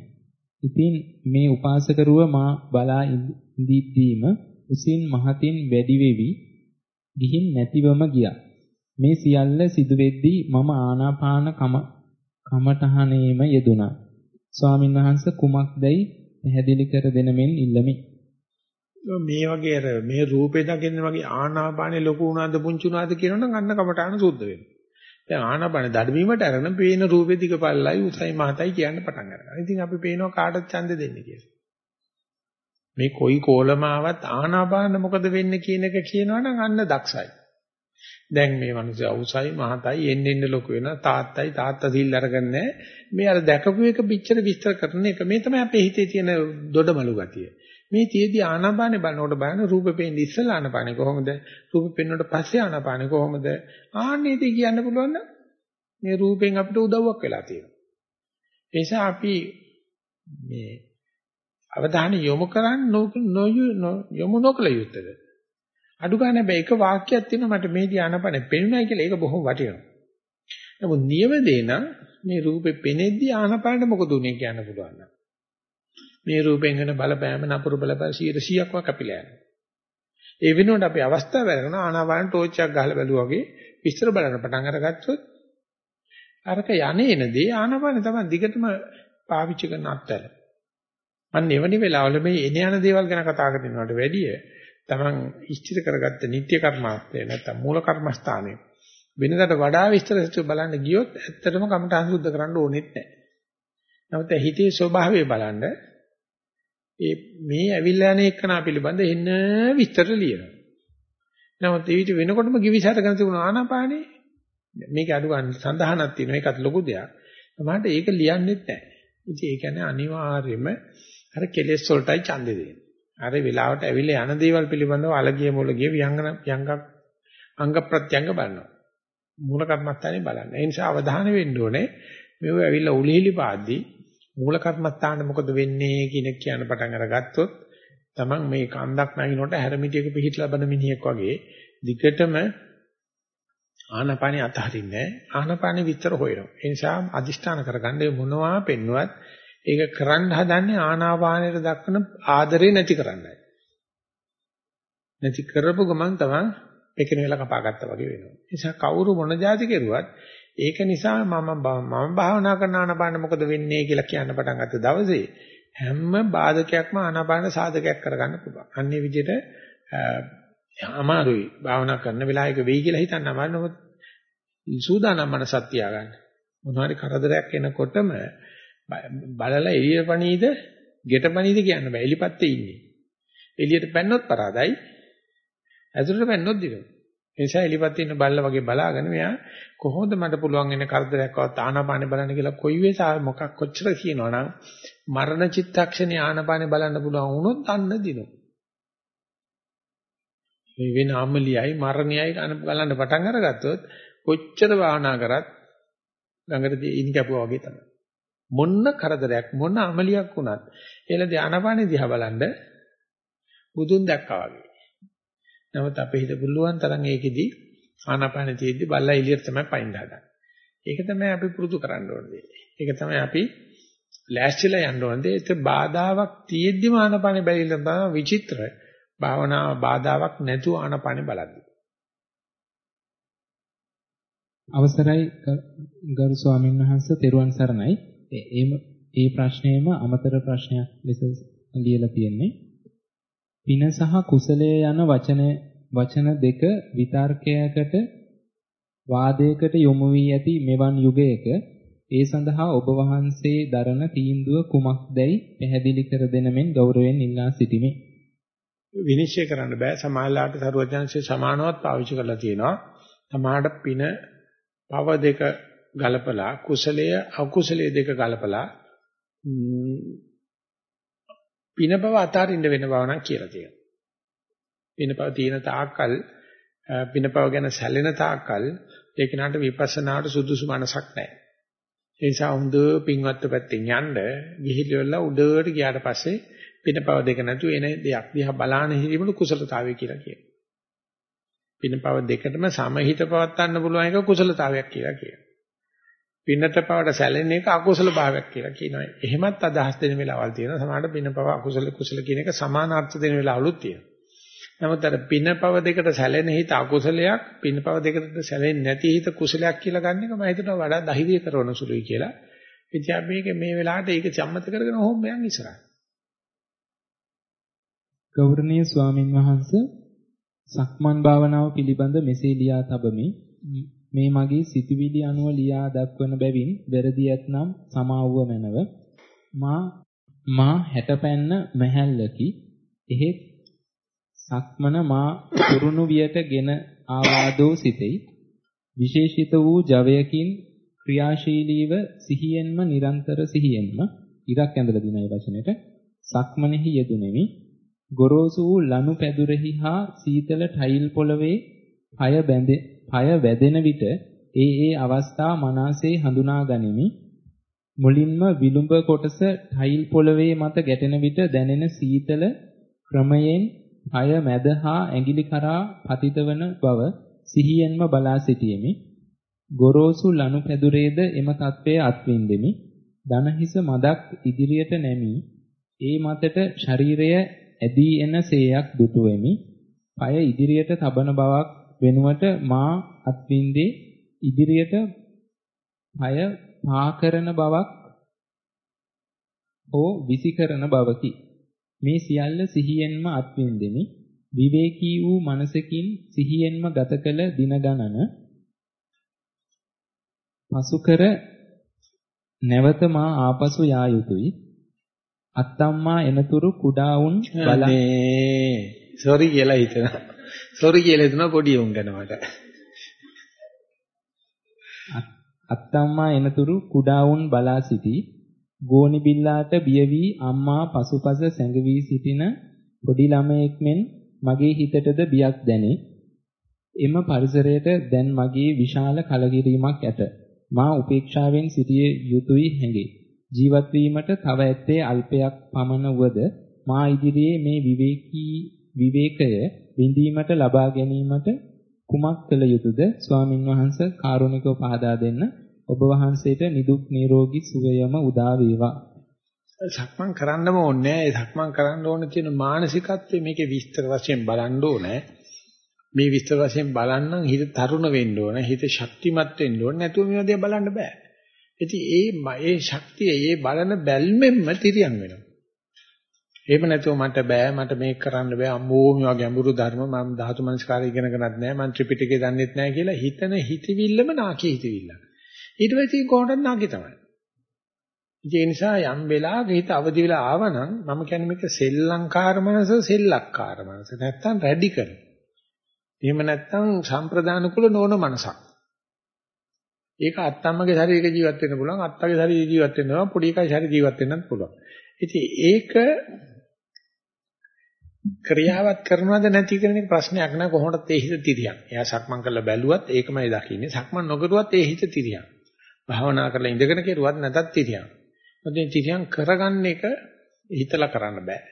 ඉතින් මේ උපාසකරුව මා බලා ඉඳිද්දීම උසින් මහතින් වැඩි වෙවි ගිහින් නැතිවම ගියා. මේ සියල්ල සිදු වෙද්දී මම ආනාපාන කම කමඨහනේම යෙදුණා. ස්වාමින් වහන්සේ කුමක්දයි පැහැදිලි කර දෙන මෙන් ඉල්ලමි. මේ වගේ අර මේ රූපේ දකින්න වගේ ආනාපානේ ලොකු වුණාද පුංචි වුණාද කියනනම් අන්න කමඨාන සුද්ධ වෙනවා. දැන් ආනාපානේ දඩමීමට අරගෙන පේන රූපේ දිග පල්ලයි උසයි මහතයි කියන්න පටන් ගන්නවා. ඉතින් අපි පේනවා කාටද ඡන්ද දෙන්නේ කියලා. මේ කොයි කෝලමාවත් ආනාපාන මොකද වෙන්නේ කියන එක කියනවනම් අන්න දක්ෂයි. දැන් මේ මිනිස්සු අවුසයි මහතයි එන්න එන්න ලොකු වෙනවා තාත්තයි තාත්තා සිල් අරගෙන මේ අර දැකපු එක පිච්චර විස්තර කරන එක මේ තමයි අපේ හිතේ තියෙන දොඩමලු ගතිය. මේ තියේදී ආනාපානේ බලනකොට බලන රූපේ පේන්නේ ඉස්සලා ආනාපානේ කොහොමද? රූපේ පේනකොට පස්සේ ආනාපානේ කොහොමද? ආන්නේදී කියන්න පුළුවන් නම් මේ රූපෙන් අපිට උදව්වක් වෙලා තියෙනවා. ඒ නිසා අපි මේ අවධානය යොමු කරන්නේ යොමු නොකළ යුත්තේ. අඩු ගන්න බෑ එක වාක්‍යයක් තියෙනවා මට මේ ධානාපනේ පෙනුනයි කියලා ඒක බොහොම වටිනවා. නමුත් නියම දේ නම් මේ රූපේ පෙනෙද්දී ආනපානට මොකද උනේ කියන්න පුළුවන් නම්. මේ රූපෙන් වෙන බලපෑම නපුරු බලපෑම 100%ක්ම කැපිලා යනවා. ඒ වෙනුවට අපි අවස්ථාව වැරගෙන ආනාපාන ටෝච් එකක් ගහලා බැලුවා වගේ විස්තර බලන්න පටන් අරගත්තොත් අරක යන්නේ නැදී ආනාපාන තමයි දිගටම පාවිච්චි කරන අත්තර. අන්න එවැනි වෙලාවල මේ එන යන දේවල් ගැන කතා කරනවට වැඩිය තමන් ඉෂ්ටිත කරගත්ත නිත්‍ය කර්මාස්තය නැත්නම් මූල කර්මස්ථානය වෙනකට වඩා විස්තර බලන්න ගියොත් ඇත්තටම කමඨාන් සුද්ධ කරන්න ඕනෙත් නැහැ. නමුත් හිතේ ස්වභාවය බලන්න ඒ මේ ඇවිල්ලා යන එකනා පිළිබඳ එන්න විස්තර ලියනවා. නමුත් ඊට වෙනකොටම කිවිසහට කරන තිබුණ ආනාපානේ මේක අඩු ගන්න සඳහනක් තියෙනවා ඒකත් ලොකු දෙයක්. තමයි ඒක ලියන්නෙත් නැහැ. ඉතින් ඒ කියන්නේ අනිවාර්යයෙන්ම අර කෙලෙස් වලටයි ඡන්දෙ දෙන්නේ. අර වෙලාවට ඇවිල්ලා යන දේවල් පිළිබඳව අලගිය මොලගිය ව්‍යංගන ව්‍යංග අංග ප්‍රත්‍යංග බලනවා. මූල කර්මස්ථානේ බලන්න. ඒ නිසා අවධානය වෙන්න ඕනේ. මේව ඇවිල්ලා උලිහිලි පාද්දී මූල කර්මස්ථානේ මොකද වෙන්නේ කියන කියන පටන් අරගත්තොත් Taman මේ කන්දක් නැගිනකොට හැරමිටියක පිහිටලා බන මිනිහෙක් වගේ දිගටම ආනපානිය අතහරින්නේ ආනපානිය විතර හොයනවා. ඒ නිසා අදිෂ්ඨාන කරගන්න මොනවා පෙන්නුවත් ඒක කරන්න හදන්නේ ආනාපානයට දක්වන ආදරේ නැති කරන්නයි. නැති කරපු ගමන් තමයි පෙකින වෙලා කපාගත්තා වගේ වෙනවා. ඒ නිසා කවුරු මොන જાති කෙරුවත් ඒක නිසා මම මම භාවනා කරන ආනාපාන මොකද වෙන්නේ කියලා කියන්න පටන් ගත්ත දවසේ හැම බාධකයක්ම ආනාපාන සාධකයක් කරගන්න පුළුවන්. අන්නේ විදිහට අමාරුයි භාවනා කරන වෙලාවක වෙයි කියලා හිතන්න අමාරු නමුත් සූදානම් මනසක් තියාගන්න. මොනවාරි කරදරයක් එනකොටම බලලා එළිය පණීද, ගෙට පණීද කියන්න බෑ. එලිපත්තේ ඉන්නේ. එළියට පැන්නොත් පරාදයි. ඇතුළට පැන්නොත් දිනුවා. ඒ නිසා එලිපත්තේ ඉන්න බල්ලා වගේ බලාගෙන මෙයා කොහොමද මට පුළුවන් වෙන කරදරයක්වත් ආනාපානේ බලන්න කියලා කොයි වෙලාවෙ මොකක් කොච්චර කියනවනම් මරණ චිත්තක්ෂණේ ආනාපානේ බලන්න පුළුවන් වුණොත් අන්න දිනුවා. මේ වෙන අමලියයි මරණයයි බලන්න පටන් අරගත්තොත් කොච්චර භාවනා කරත් ළඟට ඉනි කැපුවා වගේ තමයි. මොන්න කරදරයක් මොන අමලියක් වුණත් එළ ධානාපානේ දිහා බලන්න බුදුන් දැක්කා වගේ. නමුත් අපේ හිත පුළුවන් තරම් ඒකෙදි ආනාපාන තියෙද්දි බල්ලා එළියට තමයි පයින් හදන්නේ. ඒක තමයි අපි පුරුදු කරන්න ඕනේ. ඒක තමයි අපි ලෑස්තිලා යන්න ඕනේ. ඒක බාධාවක් තියෙද්දිම ආනාපානේ බැරිලා තමයි විචිත්‍ර. භාවනා බාධාවක් නැතුව ආනාපානේ බලද්දි. අවසරයි ගරු ස්වාමීන් වහන්සේ තෙරුවන් සරණයි එම ඒ ප්‍රශ්නයම අමතර ප්‍රශ්නයක් ලෙස ලියලා තියෙන්නේ. පින සහ කුසලයේ යන වචන වචන දෙක විතර්කයකට වාදයකට යොමු වී ඇති මෙවන් යුගයක ඒ සඳහා ඔබ වහන්සේ දරන තීන්දුව කුමක්දයි පැහැදිලි කර දෙන මෙන් ගෞරවයෙන් ඉල්ලා සිටිමි. විනිශ්චය කරන්න බෑ සමාජලාට සරුවඥාන්සේ සමානවත් පාවිච්චි කරලා තියෙනවා. සමාහට පින පව දෙක ගලපලා කුසලය අකුසලයේ දෙක ගලපලා පිනපව අතාරින්න වෙන බව නම් කියලා තියෙනවා. පිනපව තියෙන තාක්කල් පිනපව ගැන සැලෙන තාක්කල් ඒ කෙනාට විපස්සනාට සුදුසු මනසක් නැහැ. ඒ නිසා හොඳ පින්වත්ත පැත්තෙන් යන්න ගිහිල්ලා උඩට ගියාට පස්සේ පිනපව දෙක නැතුව එන දෙයක් දිහා බලාන හිරීමල කුසලතාවය කියලා කියනවා. පිනපව දෙකටම සමහිත පවත්වන්න පුළුවන් එක කුසලතාවයක් කියලා කියනවා. පින්නත පවට සැලෙන එක අකුසල භාවයක් කියලා කියනවා. එහෙමත් අදහස් දෙන වෙලාවල් තියෙනවා. සමහරට පිනපව අකුසල කුසල කියන එක සමානාර්ථ දෙන වෙලාවලුත් තියෙනවා. නමුත් අර පිනපව දෙකට සැලෙන හිත අකුසලයක්, පිනපව දෙකට සැලෙන්නේ නැති හිත කුසලයක් කියලා ගන්න එක මම හිතනවා වඩා ධෛර්ය කරන සුළුයි කියලා. ඉතින් අපි මේක මේ වෙලාවට ඒක සම්මත කරගෙන ඔහොම යන් ඉස්සරහ. ගෞරවනීය ස්වාමින් වහන්සේ සක්මන් භාවනාව පිළිබඳ මෙසේ ලියා තබමි. මේ මගේ සිතුවිලි අනුව ලියා දක්වන බැවින් වැරදි ඇතනම් සමාවුව මැනව. මා මා හැටපැන්න මහැල්ලකි. එහෙත් සක්මන මා පුරුණු වියටගෙන ආවාදෝ සිතෙයි. විශේෂිත වූ ජවයකින් ක්‍රියාශීලීව සිහියෙන්ම නිරන්තර සිහියෙන්ම ඉරක් ඇඳලා දින ඒ වචනෙට සක්මනෙහි යෙදුණෙමි. ගොරෝසු වූ ලනු පැදුරෙහි හා සීතල ටයිල් පොළවේ পায় බැඳේ পাය වැදෙන විට ඒ ඒ අවස්ථා මනසේ හඳුනා ගනිමි. මුලින්ම විලුඹ කොටස ටයිල් පොළවේ මත ගැටෙන විට දැනෙන සීතල ක්‍රමයෙන් পায় මැද හා ඇඟිලි කරා පතිතවන බව සිහියෙන්ම බලා සිටියෙමි. ගොරෝසු ලනු පැදුරේද එම தત્ත්වය අත්විඳෙමි. දන හිස මදක් ඉදිරියට නැමී ඒ මතට ශරීරය ඇදී එන සේයක් දුටුවෙමි. পায় ඉදිරියට තබන බවක් වෙනුවට මා අත්විඳේ ඉදිරියට পায় පා කරන බවක් හෝ විසි කරන බවකි. මේ සියල්ල සිහියෙන්ම අත්විඳෙමි. විවේකී වූ මනසකින් සිහියෙන්ම ගත කළ දින ගණන පසු කර නැවත මා ආපසු යා යුතුය. අත්තම්මා එනතුරු කුඩා වුන් බලන්නේ සෝරි කියලා හිතනවා. සෝරි කියලා හිතනවා පොඩි උන් ගැන මට. අත්තම්මා එනතුරු කුඩා වුන් බලා සිටි ගෝනි බිල්ලාට බිය වී අම්මා පසුපස සැඟවි සිටින පොඩි ළමයෙක් මෙන් මගේ හිතටද බියක් දැනේ. එම පරිසරයට දැන් මගේ විශාල කලකිරීමක් ඇත. මා උපේක්ෂාවෙන් සිටිය යුතුයි හැඟේ. ජීවත් වීමට තව ඇත්තේ අල්පයක් පමණ වුවද මා ඉදිරියේ මේ විවේකී විවේකය විඳීමට ලබා ගැනීමට කුමක් කළ යුතුද? ස්වාමින් වහන්සේ කාරුණිකව පහදා දෙන්න. ඔබ වහන්සේට නිදුක් නිරෝගී සුවයම උදා වේවා. සක්මන් කරන්නම ඕනේ ඒ සක්මන් කරන්න ඕනේ තියෙන මානසිකත්වය මේකේ විස්තර වශයෙන් බලන්න ඕනේ. මේ විස්තර වශයෙන් බලන්නම් හිත තරුණ වෙන්න ඕනේ හිත ශක්තිමත් වෙන්න ඕනේ. නැතුව මේවා දිහා බලන්න බෑ. ඉතින් ඒ ඒ ශක්තිය ඒ බලන බැල්මෙන්ම තිරියන් වෙනවා. එහෙම නැතුව මට බෑ මට මේක කරන්න බෑ අම්මෝ මේවා ගැඹුරු ධර්ම මම ධාතු මනස්කාරය ඉගෙන ගන්නත් නෑ මම ත්‍රිපිටකය දන්නෙත් නෑ කියලා හිතන හිතවිල්ලම නාකි හිතවිල්ල. ඊට පස්සේ කොහොමද නාකි තමයි. ඒ නිසා යම් වෙලාවක හිත අවදි වෙලා ආවනම් මම කියන්නේ මේක සෙල්ලංකාර මනස සෙල්ලක්කාර මනස නැත්තම් රැඩිකල්. එහෙම නැත්තම් සම්ප්‍රදාන කුල නොවන මනසක්. ඒක අත්තම්මගේ ශරීරයක ජීවත් වෙන්න පුළුවන් අත්තගේ ශරීරයේ ජීවත් වෙන්න පුළුවන් පොඩි එකයි ශරීරය ජීවත් වෙන්නත් පුළුවන්. ඉතින් ඒක ක්‍රියාවත් කරනවද නැති කියන එක ප්‍රශ්නයක් නෑ කොහොමද ඒ හිත තිරියන්. එයා සක්මන් කරලා බැලුවත් ඒකමයි දකින්නේ. සක්මන් නොකරුවත් ඒ හිත තිරියන්. භාවනා කරලා ඉඳගෙන කෙරුවත් නැතත් තිරියන්. මොකද තිරියන් කරගන්න එක හිතලා කරන්න බෑ.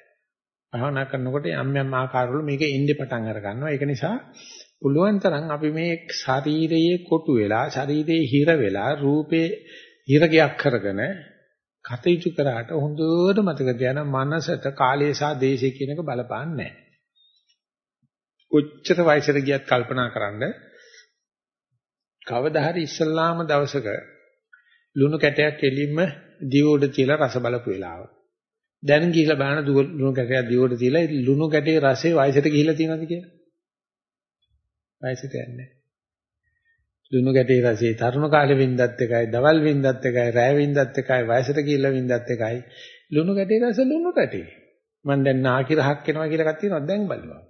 භාවනා කරනකොට යම් යම් ආකාරවල මේක ඉන්නේ පටන් අර ගන්නවා. ඒක නිසා පුළුවන් තරම් අපි මේ ශරීරයේ කොටු වෙලා ශරීරයේ හිර වෙලා රූපේ හිරගයක් කරගෙන කටයුතු කරාට හොඳට මතක තියාගන්න මනසට කාලය සහ දේශය කියන එක බලපාන්නේ නැහැ. කොච්චර වයසට ගියත් කල්පනා කරන්න කවදා හරි ඉස්සල්ලාම දවසක ලුණු කැටයක් එළින්ම දිව උඩ තියලා රස බලපු වෙලාව. දැන් ගිහිල්ලා බලන ලුණු කැටයක් දිව උඩ තියලා ලුණු කැටේ රසේ වයසට ගිහිල්ලා තියෙනවද කියලා? වයසට යන්නේ ලුණු කැටේ රසේ තරුණ කාලේ වින්දත් එකයි, දවල් වින්දත් එකයි, රෑ වින්දත් එකයි, වයසට ගිහිල්ලා වින්දත් එකයි. ලුණු කැටේ රස ලුණු කැටේ. මම දැන් නාකි රහක් වෙනවා කියලා එකක් තියෙනවා දැන් බලනවා.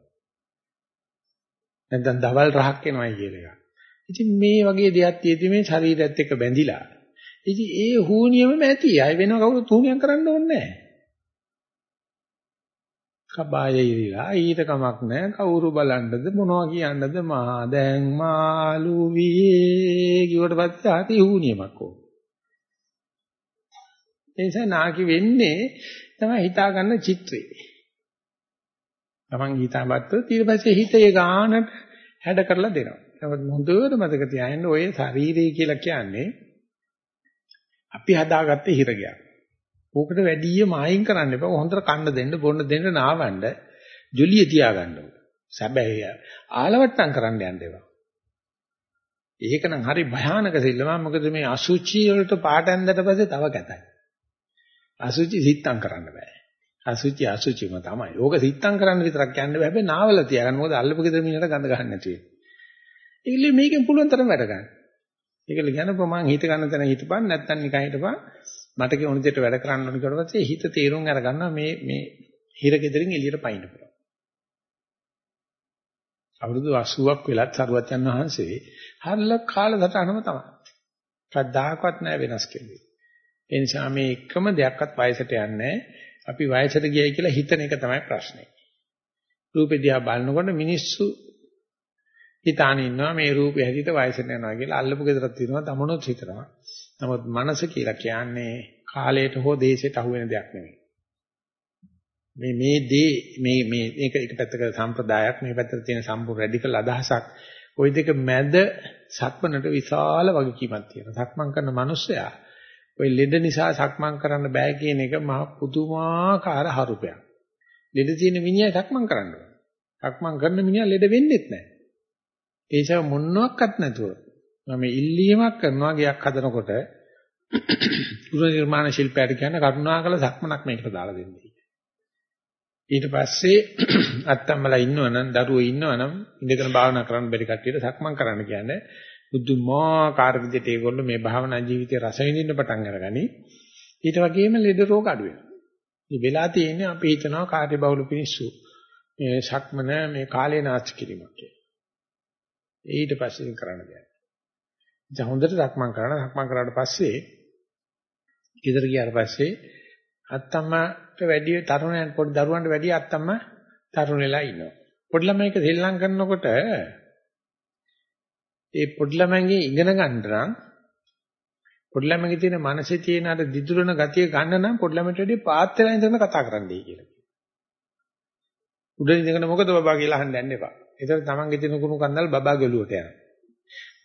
නැත්නම් දවල් රහක් වෙනවයි කියලා එකක්. ඉතින් මේ වගේ දෙයක් තියෙදි මේ ශරීරයත් එක්ක බැඳිලා. ඉතින් ඒ හුනියමම ඇති. අය වෙන කවුරුත් හුනියම් කරන්න ඕනේ නැහැ. කබාය ඉරිලා ඊට කමක් නැහැ. කවුරු බලන්නද මොනවා කියන්නද මා දැන් මාළු වියේ කිව්වට පස්සේ ආති හුනියමක් ඕන. ඒ නිසා නාකි වෙන්නේ තමයි හිතා ගන්න චිත්‍රේ. Taman හිතාගත්තොත් ඊට පස්සේ හිතේ ගානට හැඩ කරලා දෙනවා. නමුත් හොඳට මතක තියාගන්න ඔය ශරීරය කියලා කියන්නේ අපි හදාගත්ත හිරගයක්. ඕකට වැඩිය මායින් කරන්න එපා. හොඳට කන්න දෙන්න, බොන්න දෙන්න, නාවන්න, ජොලිය තියාගන්න ඕන. සැබෑ ආලවට්ටම් කරන්න යන්න එපා. ඒකනම් හරි භයානක සිල්ලම මොකද මේ අසුචි වලට පාට ඇඳලා පස්සේ තව කැතයි. අසුචි සිත්තම් කරන්න බෑ. අසුචි අසුචිම තමයි. ඕක සිත්තම් කරන්න විතරක් යන්න බෑ. හැබැයි නාවල තියාගන්න. මොකද අල්ලපු ගෙදර මිනිහට ගඳ ගන්න නැති වෙන්නේ. ඒකලි මේකෙන් පුළුවන් තරම් වැඩ ගන්න. ඒකල කියන්නේ ප්‍රමාණ හිත ගන්න තැන හිතපන් නැත්නම් නිකන් හිටපන්. මට කිය ඕන දෙයට වැඩ කරන්න ඕන ඊට පස්සේ හිත තේරුම් අරගන්නවා මේ මේ හිර ගෙදරින් එළියට පයින්න පුළුවන්. අවුරුදු 80ක් වෙලත් සරුවත් යන වහන්සේ හල්ල කාලසටහනම තමයි. කවදාකවත් නැහැ වෙනස් කෙරෙන්නේ. ඒ නිසා මේ එකම දෙයක්වත් වයසට යන්නේ අපි වයසට ගියයි කියලා හිතන එක තමයි ප්‍රශ්නේ. රූපෙ දිහා බලනකොට මිනිස්සු හිතාන ඉන්නවා මේ රූපය හැදිට වයසට යනවා කියලා අල්ලපු gedarak තියෙනවා තමනොත් හිතනවා. නමුත් මනස කියලා කියන්නේ කාලයට හෝ දේශයට අහු වෙන දෙයක් නෙමෙයි. මේ මේ දේ මේ මේ මේක එක පැත්තක සම්ප්‍රදායක් මේ පැත්තට තියෙන සම්පූර්ණ රැඩිකල් අදහසක් ওই දෙක මැද සක්මනට විශාල වගකීමක් තියෙනවා. සක්මන් කරන මිනිස්සයා ওই ලෙඩ නිසා සක්මන් කරන්න බෑ කියන එක මහ පුදුමාකාර හරුපයක්. ලෙඩ තියෙන මිනිහා සක්මන් කරන්න ඕන. සක්මන් කරන මිනිහා ලෙඩ වෙන්නේත් නැහැ. ඒ නිසා මොනවත් නැතුව මම ඉල්ලීමක් කරනවා ගයක් හදනකොට ගෘහ නිර්මාණ ශිල්පයට කියන කරුණාකර සක්මනක් මේකට දාලා දෙන්න. ඊට පස්සේ අත්තම්මලා ඉන්නවනම් දරුවෝ ඉන්නවනම් ඉඳගෙන භාවනා කරන්න බැරි කට්ටියට සක්මන් කරන්න කියන්නේ බුදුමාකාර විදිහට ඒගොල්ලෝ මේ භාවනා ජීවිතේ රස විඳින්න පටන් අරගනි. ඊට වගේම ලෙඩ රෝග අඩු වෙනවා. මේ වෙලා තියෙන්නේ අපි හිතනවා කාර්ය බහුල පිනිස්සු මේ සක්මන මේ කාලේ නාස්ති කිරීමක් කියලා. ඊට පස්සේ කරන්න දෙයක්. දැන් හොඳට සක්මන් කරන සක්මන් කරාට පස්සේ ගෙදර ගියාට පස්සේ අත්තම්මට වැඩි තරුණයන් පොඩි දරුවන්ට වැඩි අත්තම්ම තරුණ වෙලා ඉන්නවා. පොඩි ළමයික ශ්‍රී ලංකන් කරනකොට ඒ පොඩි ළමයින්ගේ ඉගෙන ගන්න නම් පොඩි ළමයින්ගේ තියෙන මනසේ තියෙන අර දිදුරන ගතිය ගන්න නම් පොඩි ළමයිට වැඩි පාත් වෙලා ඉඳගෙන කතා කරන්නයි කියලා. උඩින් ඉඳගෙන මොකද බබා කියලා අහන්න යන්න එපා. ඒතර තමන්ගේ තියෙන කුණු කන්දල් බබා ගලුවට යනවා.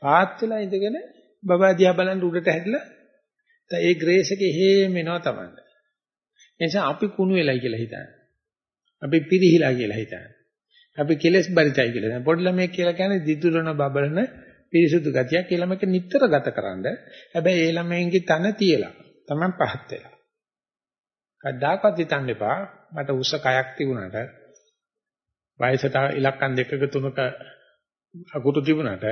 පාත් වෙලා ඉඳගෙන බබා දිහා බලන් උඩට හැරිලා ඒ ග්‍රේස් එකේ හේම එනවා තමන්ට. ඒ නිසා අපි කුණු වෙලයි කියලා හිතන්නේ. අපි පිරිහිලා කියලා හිතන්නේ. අපි කෙලස් බරිතයි කියලා. දැන් පොඩි ළමයෙක් කියලා කියන්නේ දිදුලන බබලන පිරිසුදු ගතියක් ඒ ළමයක නිතර ගතකරනද හැබැයි ඒ ළමයින්ගේ තන තියලා තමයි පහත් වෙලා. කවදාකවත් හිතන්න එපා මට උස කයක් තිබුණාට වයසට ඉලක්කම් දෙකක තුනක අකුරු තිබුණාට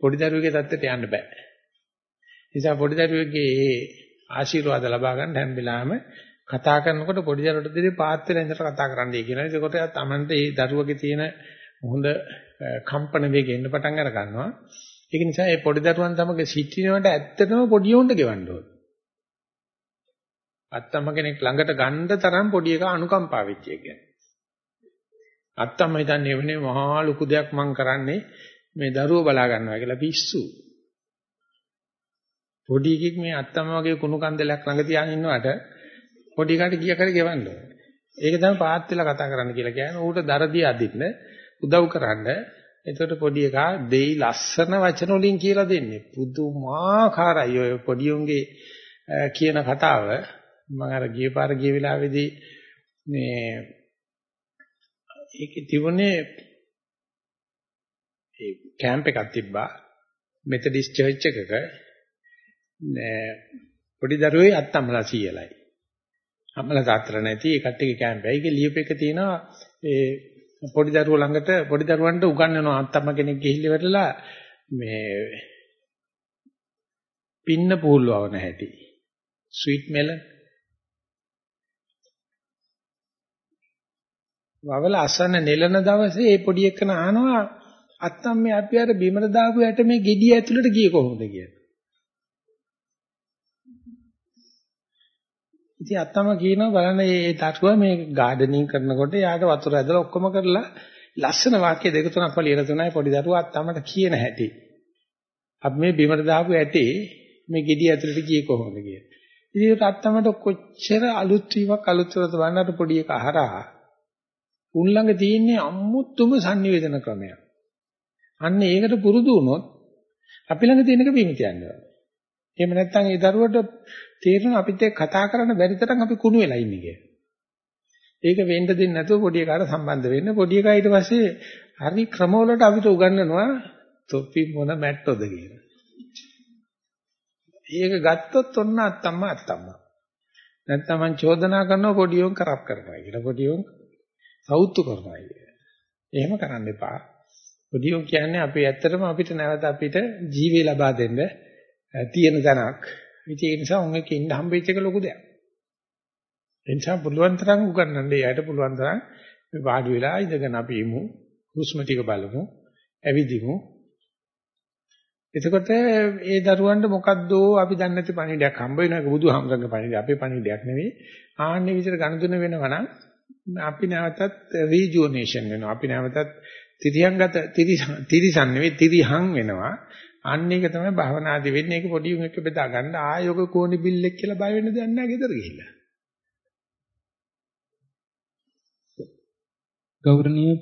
පොඩි දරුවෙකුගේ தත්ත්වයට යන්න බෑ. නිසා පොඩි දරුවෙකුගේ ඒ ආශිර්වාද ලබා ගන්න හැම වෙලාවෙම කතා කරනකොට පොඩි දරුවට දෙවි පාත් වෙලා ඉඳලා කතා කරන්නයි කියනවා. ඒකකොට තමන්ට ඒ දරුවගේ තියෙන හොඳ කම්පන වේගය එන්න පටන් අර ගන්නවා. ඒක නිසා මේ පොඩි දරුවන් තමගේ සිටිනවට ඇත්තටම පොඩි උන්ට ගෙවන්න ඕනේ. අත්තම්ම කෙනෙක් ළඟට ගන්න තරම් පොඩි එක අනුකම්පා වෙච්ච එක. අත්තම්ම හිතන්නේ එවනේ මහා ලොකු දෙයක් මං කරන්නේ මේ දරුවෝ බලා ගන්නවා කියලා පිස්සු. පොඩි එකෙක් මේ අත්තම්ම වගේ කුණු කන්දලයක් ළඟ තියාගෙන ඉන්නවට පොඩි එකාට ගිය කර ගෙවන්න ඕනේ. ඒක තමයි පාත් වෙලා කතා කරන්න කියලා කියන්නේ. ඌට දරදී අදින්න උදව් කරන්න. එතකොට පොඩි එකා දෙයි ලස්සන වචන වලින් කියලා දෙන්නේ. පුදුමාකාරයි ඔය පොඩි උන්ගේ කියන කතාව. මම අර ගිය පාර ගිය වෙලාවේදී මේ ඒකේ තිබුණේ ඒ කැම්ප් එකක් තිබ්බා මෙතඩිස් චර්ච් එකක පොඩි දරුවේ අත්තම්මලා සීයලයි. අම්මලා තාත්තලා නැති ඒ කට්ටියගේ කැම්ප් එක. ඒකේ ලියුප එක තියෙනවා ඒ පොඩි දරුවෝ ළඟට පොඩි දරුවන්ට උගන්වනවා අත්තම්ම කෙනෙක් ගිහිල්ලා වැටලා මේ පින්න පූල්වවන හැටි. ස්වීට් මෙලන් වවල අසන්න නෙලන දවසේ ඒ පොඩි එකන අහනවා අත්තම් මේ අපි අර බිමර දාපු යට මේ gediya ඇතුළට ගියේ කොහොමද කියලා. ඉතින් අත්තම කියනවා බලන්න මේ දරුවා මේ ගාඩනින් කරනකොට යාට වතුර ඇදලා ඔක්කොම කරලා ලස්සන වාක්‍ය දෙක තුනක් වලියලා තුනයි පොඩි දරුවා අත්තමට කියන හැටි. අපි මේ බිමර දාපු ඇටේ මේ gediya ඇතුළට ගියේ කොහොමද කියලා. ඉතින් අත්තමට කොච්චර අලුත් වීමක් අලුත් වලට වන්නට පොඩි එක අහරා උන් ළඟ තියෙන්නේ අමුතුම sannivedana ක්‍රමයක්. අන්න ඒකට පුරුදු වුණොත් අපි ළඟ තියෙන එක බිම තියන්නේ. එහෙම නැත්නම් ඒ දරුවට තේරෙන අපිත් එක්ක කතා කරන්න බැරි තරම් අපි කුණු වෙලා ඉන්නේ කියලා. ඒක වෙන්න දෙන්නේ නැතුව පොඩි එකාට සම්බන්ධ වෙන්න පොඩි එකා ඊට පස්සේ හරි ක්‍රමවලට අපිට උගන්වනවා තොප්පි මොන මැට්ටොද කියලා. ඒක ගත්තොත් ඔන්න අත්තම්ම අත්තම්ම. නැත්නම් මං චෝදනා කරනවා පොඩි උන් කරප් කරනවා කියලා. පොඩි උන් සෞතු කරනවා කියලා. එහෙම කරන්න එපා. පොඩි උන් කියන්නේ අපි ඇත්තටම අපිට නැවත අපිට ජීවේ ලබා දෙන්න තියෙන තැනක්. ඉතින් ඒ නිසා උන් එක්ක ඉන්න හම්බෙච්ච එක ලොකු දෙයක්. ඒ නිසා පුළුවන් තරම් උගන්නන්න එයාට පුළුවන් තරම් මේ වාඩි වෙලා ඉඳගෙන අපි ඉමු. හුස්ම ටික බලමු. ඇවිදිමු. එතකොට ඒ දරුවන්ට මොකද්ද අපි දන්නේ නැති පණිවිඩයක් හම්බ වෙනවා. ඒක බුදුහාමරගේ පණිවිඩය. අපේ පණිවිඩයක් නෙවෙයි. ආන්නේ විදිහට ගණදුන වෙනවා නම් අපි නැවතත් රීජුවනේෂන් වෙනවා. අපි නැවතත් තිරියංගත තිරිසන් නෙවෙයි තිරිහං වෙනවා. අන්න ඒක තමයි භවනාදී වෙන්නේ. ඒක පොඩි උන් එක්ක බෙදා ගන්න ආයෝග කෝණි බිල්ලෙක් කියලා බය වෙන්න දෙයක් නැහැ ගෙදර ගිහිල්ලා. ගෞරවනීය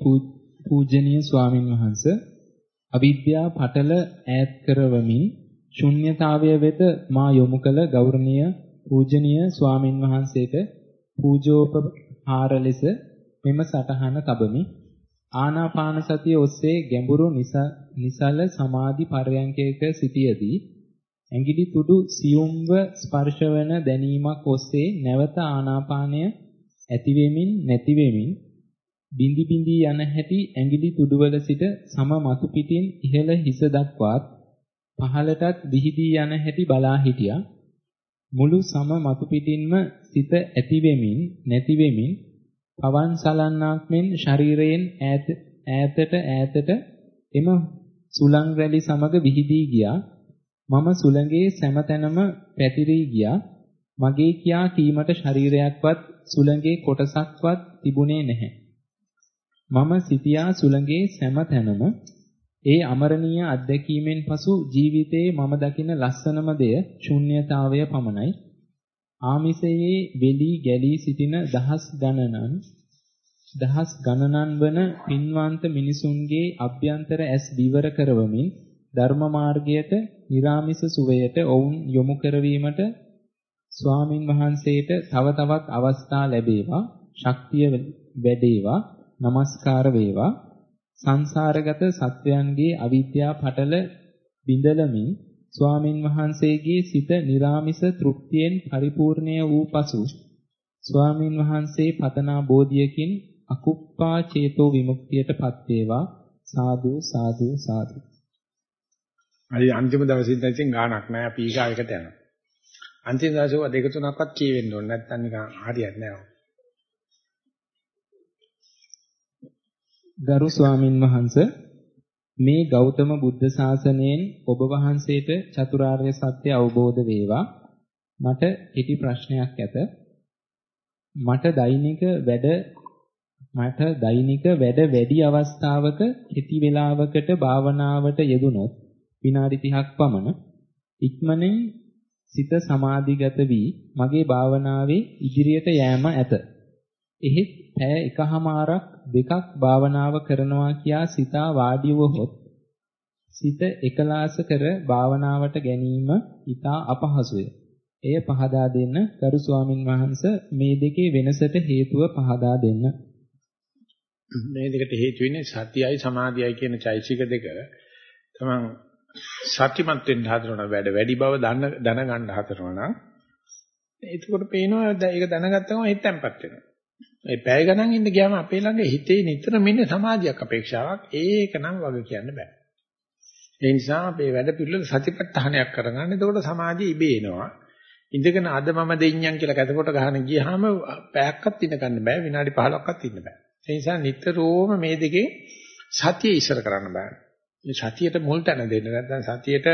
පූජනීය ස්වාමින් වහන්සේ අවිද්‍යා පටල ඈත් කරවමින් ශුන්්‍යතාවය වෙත මා යොමු කළ ගෞරවනීය පූජනීය ස්වාමින් වහන්සේට පූජෝපහාර ලෙස මෙම සටහන තබමි ආනාපාන සතිය ඔස්සේ ගැඹුරු නිසල සමාධි පරයන්කයක සිටියේදී ඇඟිලි තුඩු සියුම්ව ස්පර්ශවන දැනීමක් ඔස්සේ නැවත ආනාපානය ඇති වෙමින් නැති වෙමින් බිඳි බිඳි යන හැටි ඇඟිලි තුඩුවල සිට සම මතු පිටින් ඉහළ හිස දක්වාත් පහළටත් විහිදී යන හැටි බලා හිටියා. මුළු සම මතු පිටින්ම සිත ඇති වෙමින් නැති වෙමින් පවන් සලන්නාක් මෙන් ශරීරයෙන් ඈත ඈතට ඈතට එම සුලං රැලි සමග විහිදී ගියා. මම සුළඟේ සෑමතැනම පැතිරී ගියා. මගේ කියා කීමට ශරීරයක්වත් සුළඟේ කොටසක්වත් තිබුණේ නැහැ. මම සිටියා සුළඟේ සෑමතැනම. ඒ අමරණීය අත්දැකීමෙන් පසු ජීවිතයේ මම දකින ලස්සනම දෙය ශුන්්‍යතාවය පමණයි. ආමිසයේ වෙලී ගැලී සිටින දහස් ගණනන් දහස් ගණනන් වන පින්වන්ත මිනිසුන්ගේ අභ්‍යන්තර ඇස් විවර කරවමින් ධර්ම මාර්ගයට निराமிස සුවයට ඔවුන් යොමු කරවීමට ස්වාමින් වහන්සේට තව තවත් අවස්ථා ලැබේවා ශක්තිය වැඩේවා নমස්කාර වේවා. සංසාරගත සත්වයන්ගේ අවිද්‍යා පටල බිඳලමින් ස්වාමින් වහන්සේගේ සිත निराமிස තෘප්තියෙන් පරිපූර්ණය වූ පසු ස්වාමින් වහන්සේ පතනා බෝධියකින් අකුප්පා චේතෝ විමුක්තියටපත් වේවා සාදු සාදු සාදු. අයි අන්තිම දවසේ ඉඳන් ගාණක් නැහැ අපි ඊගායකට යනවා. අන්තිම දවසේ ඔය දෙක තුනක්වත් කියවෙන්න ඕනේ නැත්නම් නිකන් හරියන්නේ නැහැ. ගරු ස්වාමින් වහන්සේ මේ ගෞතම බුද්ධ ශාසනයෙන් ඔබ වහන්සේට චතුරාර්ය සත්‍ය අවබෝධ වේවා. මට ඉටි ප්‍රශ්නයක් ඇත. මට දෛනික වැඩ මට දෛනික වැඩ වැඩි අවස්ථාවක කෙටි වේලාවකට භාවනාවට යෙදුනොත් විනාඩි 30ක් පමණ ඉක්මනින් සිත සමාධිගත වී මගේ භාවනාවේ ඉදිරියට යෑම ඇත. එහෙත් පැය එකහමාරක් දෙකක් භාවනාව කරනවා කියා සිතා වාඩි වුවහොත් සිත එකලාස කර භාවනාවට ගැනීම ඉතා අපහසුය. එය පහදා දෙන්න ගරු ස්වාමින් වහන්සේ මේ දෙකේ වෙනසට හේතුව පහදා දෙන්න. මේ දෙකට හේතු වෙන්නේ සතියයි සමාධියයි කියන චෛසික දෙක. තමන් සත්‍යමත් වෙන්න හදනවා වැඩ වැඩි බව දැනගන්න හදනවා නම් එතකොට පේනවා ඒක දැනගත්තම හිත තැම්පත් වෙනවා. ඒ පැය ගණන් ඉන්න ගියාම අපේ ළඟ හිතේ නිතරම ඉන්නේ සමාධියක් අපේක්ෂාවක්. ඒක නම් වග කියන්න බෑ. ඒ නිසා අපේ වැඩ පිළිවෙල සතිපට්ඨානයක් කරගන්න. එතකොට සමාධිය ඉබේ එනවා. ඉඳගෙන අද මම දෙඤ්ඤම් කියලා කැතකොට ගහන ගියාම පැයක්වත් ඉඳ ගන්න බෑ. විනාඩි 15ක්වත් ඉන්න බෑ. ඒ නිසා නිතරම මේ දෙකේ සතිය ඉස්සර කරන්න බෑ. මේ සතියට මුල් තැන දෙන්න නැත්නම් සතියට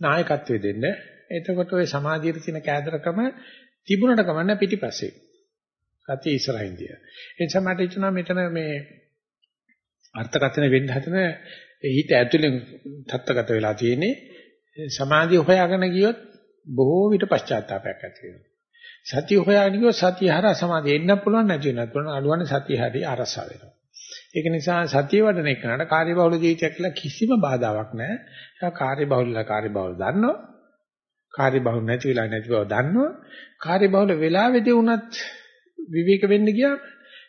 නායකත්වය දෙන්න. එතකොට ওই සමාධියට තියෙන කෑදරකම තිබුණට කමන්න පිටිපස්සේ. සතිය ඉස්සරහින් තිය. ඒ නිසා මට හිතුණා මෙතන මේ අර්ථකථන වෙන්න හදන හිත ඇතුලෙන් තත්ත්වගත වෙලා තියෙන්නේ සමාධිය හොයාගෙන ගියොත් බොහෝ විට පශ්චාත්තාවයක් ඇති වෙනවා. සතිය හොයාගෙන ගියොත් සතිය හරහා සමාධිය එන්න පුළුවන් නැති වෙනත් පුළුවන් අඩුවන්නේ සතිය හරි අරසා වෙනවා. ඒක නිසා සතිය වඩන එකනට කාර්යබහුල ජීවිතයක් කියලා කිසිම බාධාවක් නැහැ. ඒක කාර්යබහුලලා කාර්යබහුල දන්නවා. කාර්යබහුල නැති වෙලා නැති බව දන්නවා. කාර්යබහුල වෙලාවෙදී වුණත් විවේක වෙන්න ගියාම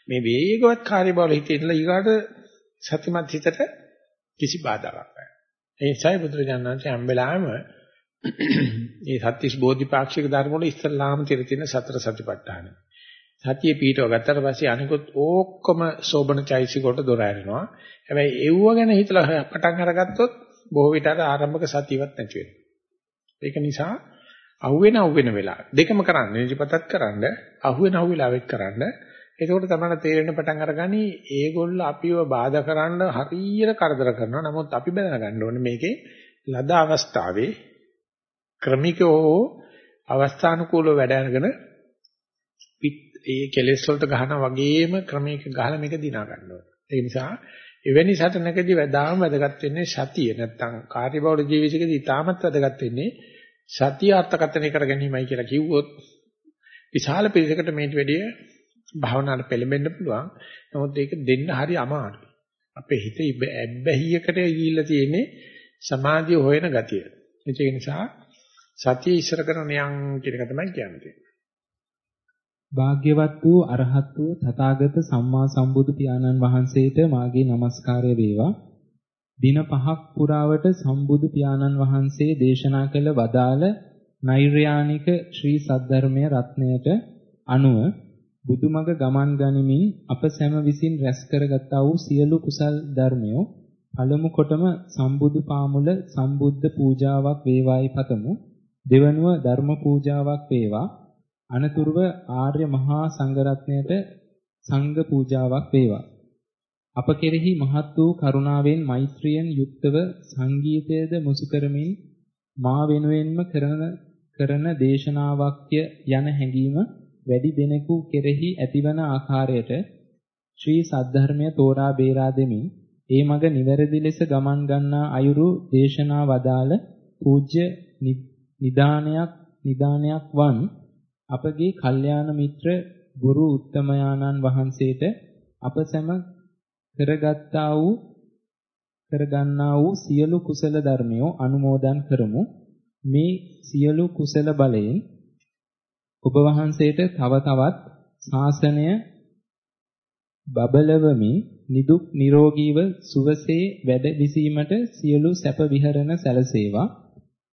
මේ වේගවත් කාර්යබහුල හිතේ ඉඳලා ඊගාට සතිමත් හිතට කිසි බාධාවක් නැහැ. ඒ නිසායි බුදුරජාණන් වහන්සේ හැම වෙලාවෙම මේ සත්‍තිස් බෝධිපාක්ෂික ධර්ම වල ඉස්සල්ලාම තිර තියෙන සතර සතිපට්ඨාන. සතිය පීඨව ගත්තට පස්සේ අනිකුත් ඕක්කොම සෝබන චෛසික වලට දොර ඇරෙනවා. හැබැයි ඒව ගැන හිතලා පටන් අරගත්තොත් බොහෝ විට අර ආරම්භක සතියවත් නැති වෙනවා. ඒක නිසා අහුවෙන අහුවෙන වෙලාව දෙකම කරන්න නිදිපතත් කරන්න අහුවෙන අහු වෙලාවෙත් කරන්න එතකොට තමයි තේරෙන පටන් අරගනි ඒගොල්ල අපිව බාධා කරන්න හරියට කරදර කරනවා නමුත් අපි බැලන ගන්න ඕනේ මේකේ ලද අවස්ථාවේ ක්‍රමිකව අවස්ථානුකූලව වැඩ අරගෙන ඒ කෙලෙස් වලට ගහනා වගේම ක්‍රමයක ගහලා මේක දිනා ගන්න ඕනේ. ඒ නිසා එවැනි සටනකදී වැදාම වැදගත් වෙන්නේ සතිය. නැත්තම් කාර්යබහුල ජීවිතයකදී ඉතාමත් වැදගත් වෙන්නේ සතිය අර්ථකථනය කර ගැනීමයි කියලා කිව්වොත් විශාල පිරිසකට මේට වැඩිය භාවනාවට පෙළඹෙන්න පුළුවන්. නමුත් ඒක දෙන්න හරි අමාරුයි. අපේ හිත ඇබ්බැහියකට ගිහිල්ලා තියෙන්නේ සමාධිය හොයන ගතිය. ඒ නිසා සතිය ඉස්සර කරන යම් කියන එක තමයි කියන්නේ. භාග්‍යවත් වූ අරහත් වූ තථාගත සම්මා සම්බුදු පියාණන් වහන්සේට මාගේ নমස්කාරය වේවා. දින පහක් පුරාවට සම්බුදු පියාණන් වහන්සේ දේශනා කළ වදාළ නෛර්යානික ශ්‍රී සද්ධර්මයේ රත්ණයට අනුව බුදුමග ගමන් ගනිමින් අප සැම විසින් රැස් කරගත්තා වූ සියලු කුසල් ධර්මයෝ පළමු කොටම සම්බුදු පාමුල සම්බුද්ධ පූජාවක් වේවායි පතමු දෙවනුව ධර්ම පූජාවක් වේවා අනතුරුව ආර්ය මහා සංඝරත්නයට සංඝ පූජාවක් වේවා. අප කෙරෙහි මහත් වූ කරුණාවෙන් මෛත්‍රියෙන් යුක්තව සංගීතයේද මුසු කරමින් මා වෙනුවෙන්ම කරන කරන දේශනාවක්ය යන හැඟීම වැඩි දෙනෙකු කෙරෙහි ඇතිවන ආකාරයට ශ්‍රී සද්ධර්මය තෝරා බේරා දෙමින් ඒ මඟ නිවැරදි ලෙස ගමන් ගන්නා අයුරු දේශනා වදාළ පූජ්‍ය නිදානයක් නිදානයක් වන් අපගේ කල්යාණ මිත්‍ර ගුරු උත්තමයාණන් වහන්සේට අප සැම කරගත්තා වූ කරගන්නා වූ සියලු කුසල ධර්මියෝ අනුමෝදන් කරමු. මේ සියලු කුසල බලයෙන් ඔබ වහන්සේට තව තවත් ශාසනය බබලවමින් නිදුක් නිරෝගීව සුවසේ වැඩ විසීමට සියලු සැප විහරණ සැලසේවා.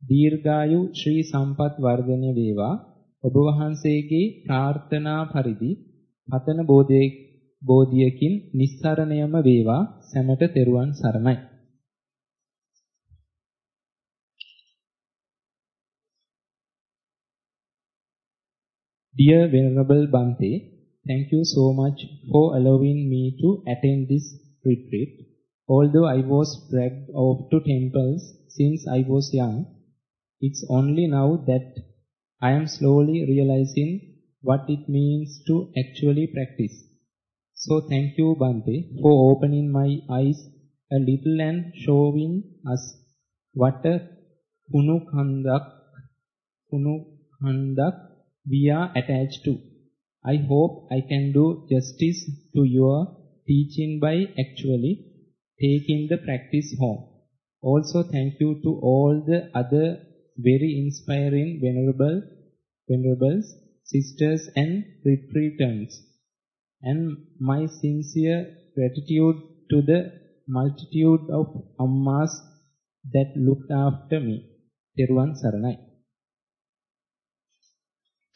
දීර්ඝායු ශ්‍රී සම්පත් වර්ධනය වේවා. ඔබ වහන්සේගේ ප්‍රාර්ථනා පරිදි පතන බෝධියකින් නිස්සරණයම වේවා සැමට තෙරුවන් සරණයි. Dear Venerable Bante, thank you so much for allowing me to attend this retreat. Although I was dragged off to temples since I was young, it's only now that I am slowly realizing what it means to actually practice. So thank you Bante for opening my eyes a little and showing us what a kunukandak we are attached to. I hope I can do justice to your teaching by actually taking the practice home. Also thank you to all the other very inspiring venerable, venerables, sisters and retreatants. And my sincere gratitude to the multitude of ammas that looked after me. තෙරුවන් සරණයි.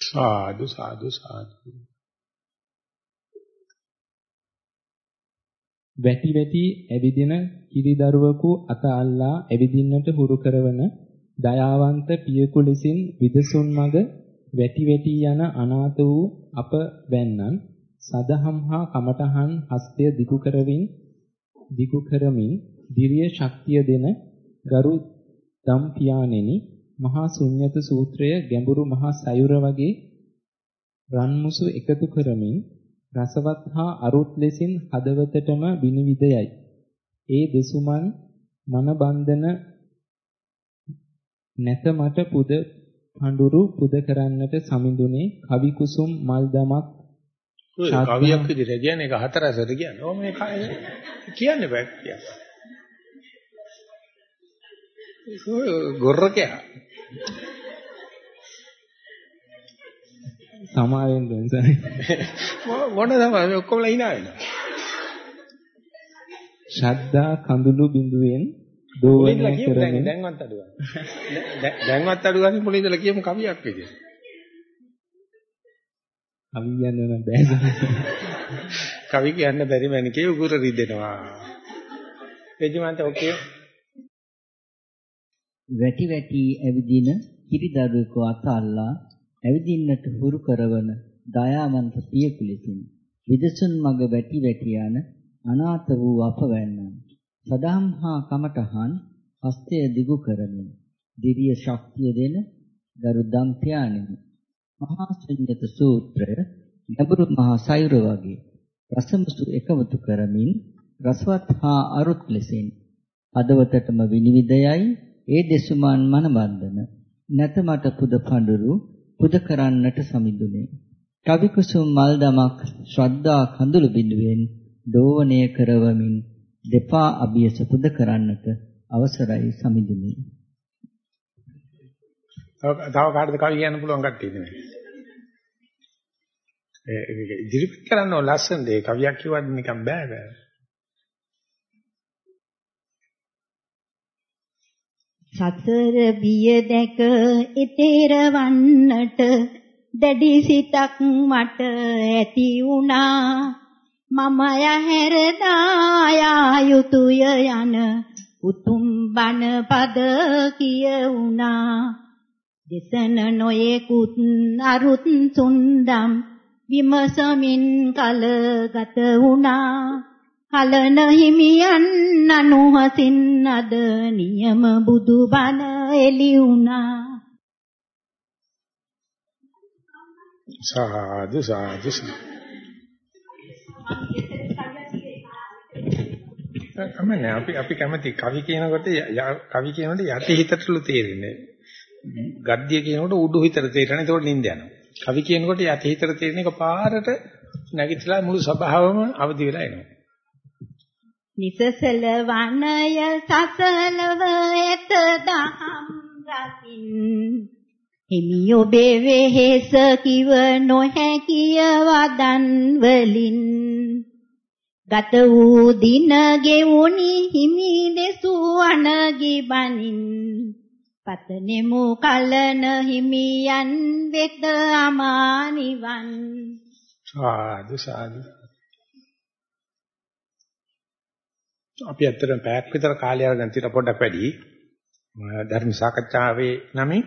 සාදු සාදු සාදු. වැටි වැටි ඇවිදින කිරිදරුවෙකු අත අල්ලා ඇවිදින්නට හුරු කරවන දයාවන්ත පියෙකු ලෙසින් විදසුන් මග වැටි වැටි යන අනාථ වූ අප වැන්නන් සදහම් හා කමඨහන් හස්තය දිගු කරමින් දිගු කරමින් දිරිය ශක්තිය දෙන ගරු දම් පියාණෙනි මහා ශුන්්‍යත සූත්‍රය ගැඹුරු මහා සයුර වගේ රන්මුසු එකතු කරමින් රසවත් හා අරුත් ලෙසින් හදවතටම විනිවිදයයි. ඒ දෙසුමන් මන බන්ධන නැත මට පුද පඳුරු පුද කරන්නට සමිඳුනේ කවි කුසුම් මල් දමක් කවියක් විදිහට කියන්නේ ඒක හතරසට කියන්නේ. ඕම මේ කියන්නේ බෑ කියන්නේ. ගොර්රකයා. සමාවෙන් දෙන්සනේ. මොන තමයි ඔක්කොම ලහිනා වෙනවා. ශ්‍රද්ධා කඳුළු බිඳුවෙන් දෝවනය කරමින් දැන්වත් අඩු ගන්න. දැන්වත් අඩු ගන්න මුලින් ඉඳලා කියමු කවියක් විදියට. කවි කියන්න නම් බෑ. කවි කියන්න බැරි මැනිකේ උගුර රිදෙනවා. එජමන්ත ඔකේ. වැටි වැටි ඇවිදින කිරිදරුවෙකු අත අල්ලා ඇවිදින්නට හුරු කරවන දයාවන්ත පියෙකු ලෙසින් විදසුන් මග වැටි වැටි යන අනාථ වූ අපවැන්නන් සදාම් හා කමඨහන් හස්තය දිගු කරමින් දිරිය ශක්තිය දෙන ගරු දම් ධානයනි මහා ශුන්්‍යත සූත්‍රය ගැඹුරු මහා සයුර වගේ රසමුසු එකවතු කරමින් රසවත් හා අරුත් ලෙසින් අදවතටම විනිවිදයයි ඒ දෙසුමන් මනබන්ධන නැත මට පුද පඳුරු පුද කරන්නට සමිඳුනේ. කවි කුසුම් මල් දමක් ශ්‍රද්ධා කඳුළු බිඳුවෙන් දෝවණය කරවමින් දෙපා අභියස පුද කරන්නට අවසරයි සමිඳුනේ. තව කාටද කවි කියන්න පුළුවන් කට්ටිය ඉන්නේ ඒක ඉදිරිපත් කරන්න ඕන ලස්සන දේ. කවියක් කියවන්න නිකන් බෑ බෑ. සතර බිය දැක ඊතරවන්නට දැඩි සිතක් මට ඇති වුණා. මම යහැර දායා යුතුය යන උතුම් බණ පද කියුණා. දෙසන නොයෙකුත් අරුත් සුන්දම් විමසමින් කල ගත වුණා. කලන හිමියන් අනුහසින් අද නියම බුදුබණ එළි වුණා. සාදු සාදු. අමනේ අපි අපි කැමති කවි කියනකොට කවි කියනකොට යටි හිතටලු තේරෙන්නේ ගද්දිය කියනකොට උඩු හිතට තේරෙනවා ඒකට නිින්ද යනවා. කවි කියනකොට යටි හිතට තේරෙන එක පාරට නැගිටලා මුළු සබාවම අවදි වෙලා එනවා. නිසසල වනය සසලව ඇත දහම් රසින්. හිමි ඔබේ වෙහෙස කිව නොහැකිය වදන් වලින්. ගත වූ දින ගෙවුනි හිමි දෙසු අනගි බනින් පතනෙමු කලන හිමියන් වෙත අමානිවන් සාදු සාදු. අපි ඇත්තටම පැයක් විතර කාලය අරගෙන තියලා පොඩ්ඩක් වැඩි. ධර්ම සාකච්ඡාවේ නමින්.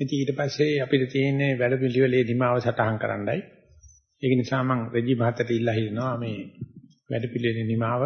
ඉතින් ඊට පස්සේ අපිට තියෙන්නේ වැඩ පිළිවෙලේ නිමාව සටහන් කරන්නයි. ඒක නිසා මම රජි මහත්තයට ඉල්ලා හිටිනවා මේ වැඩ පිළිවෙලේ නිමාව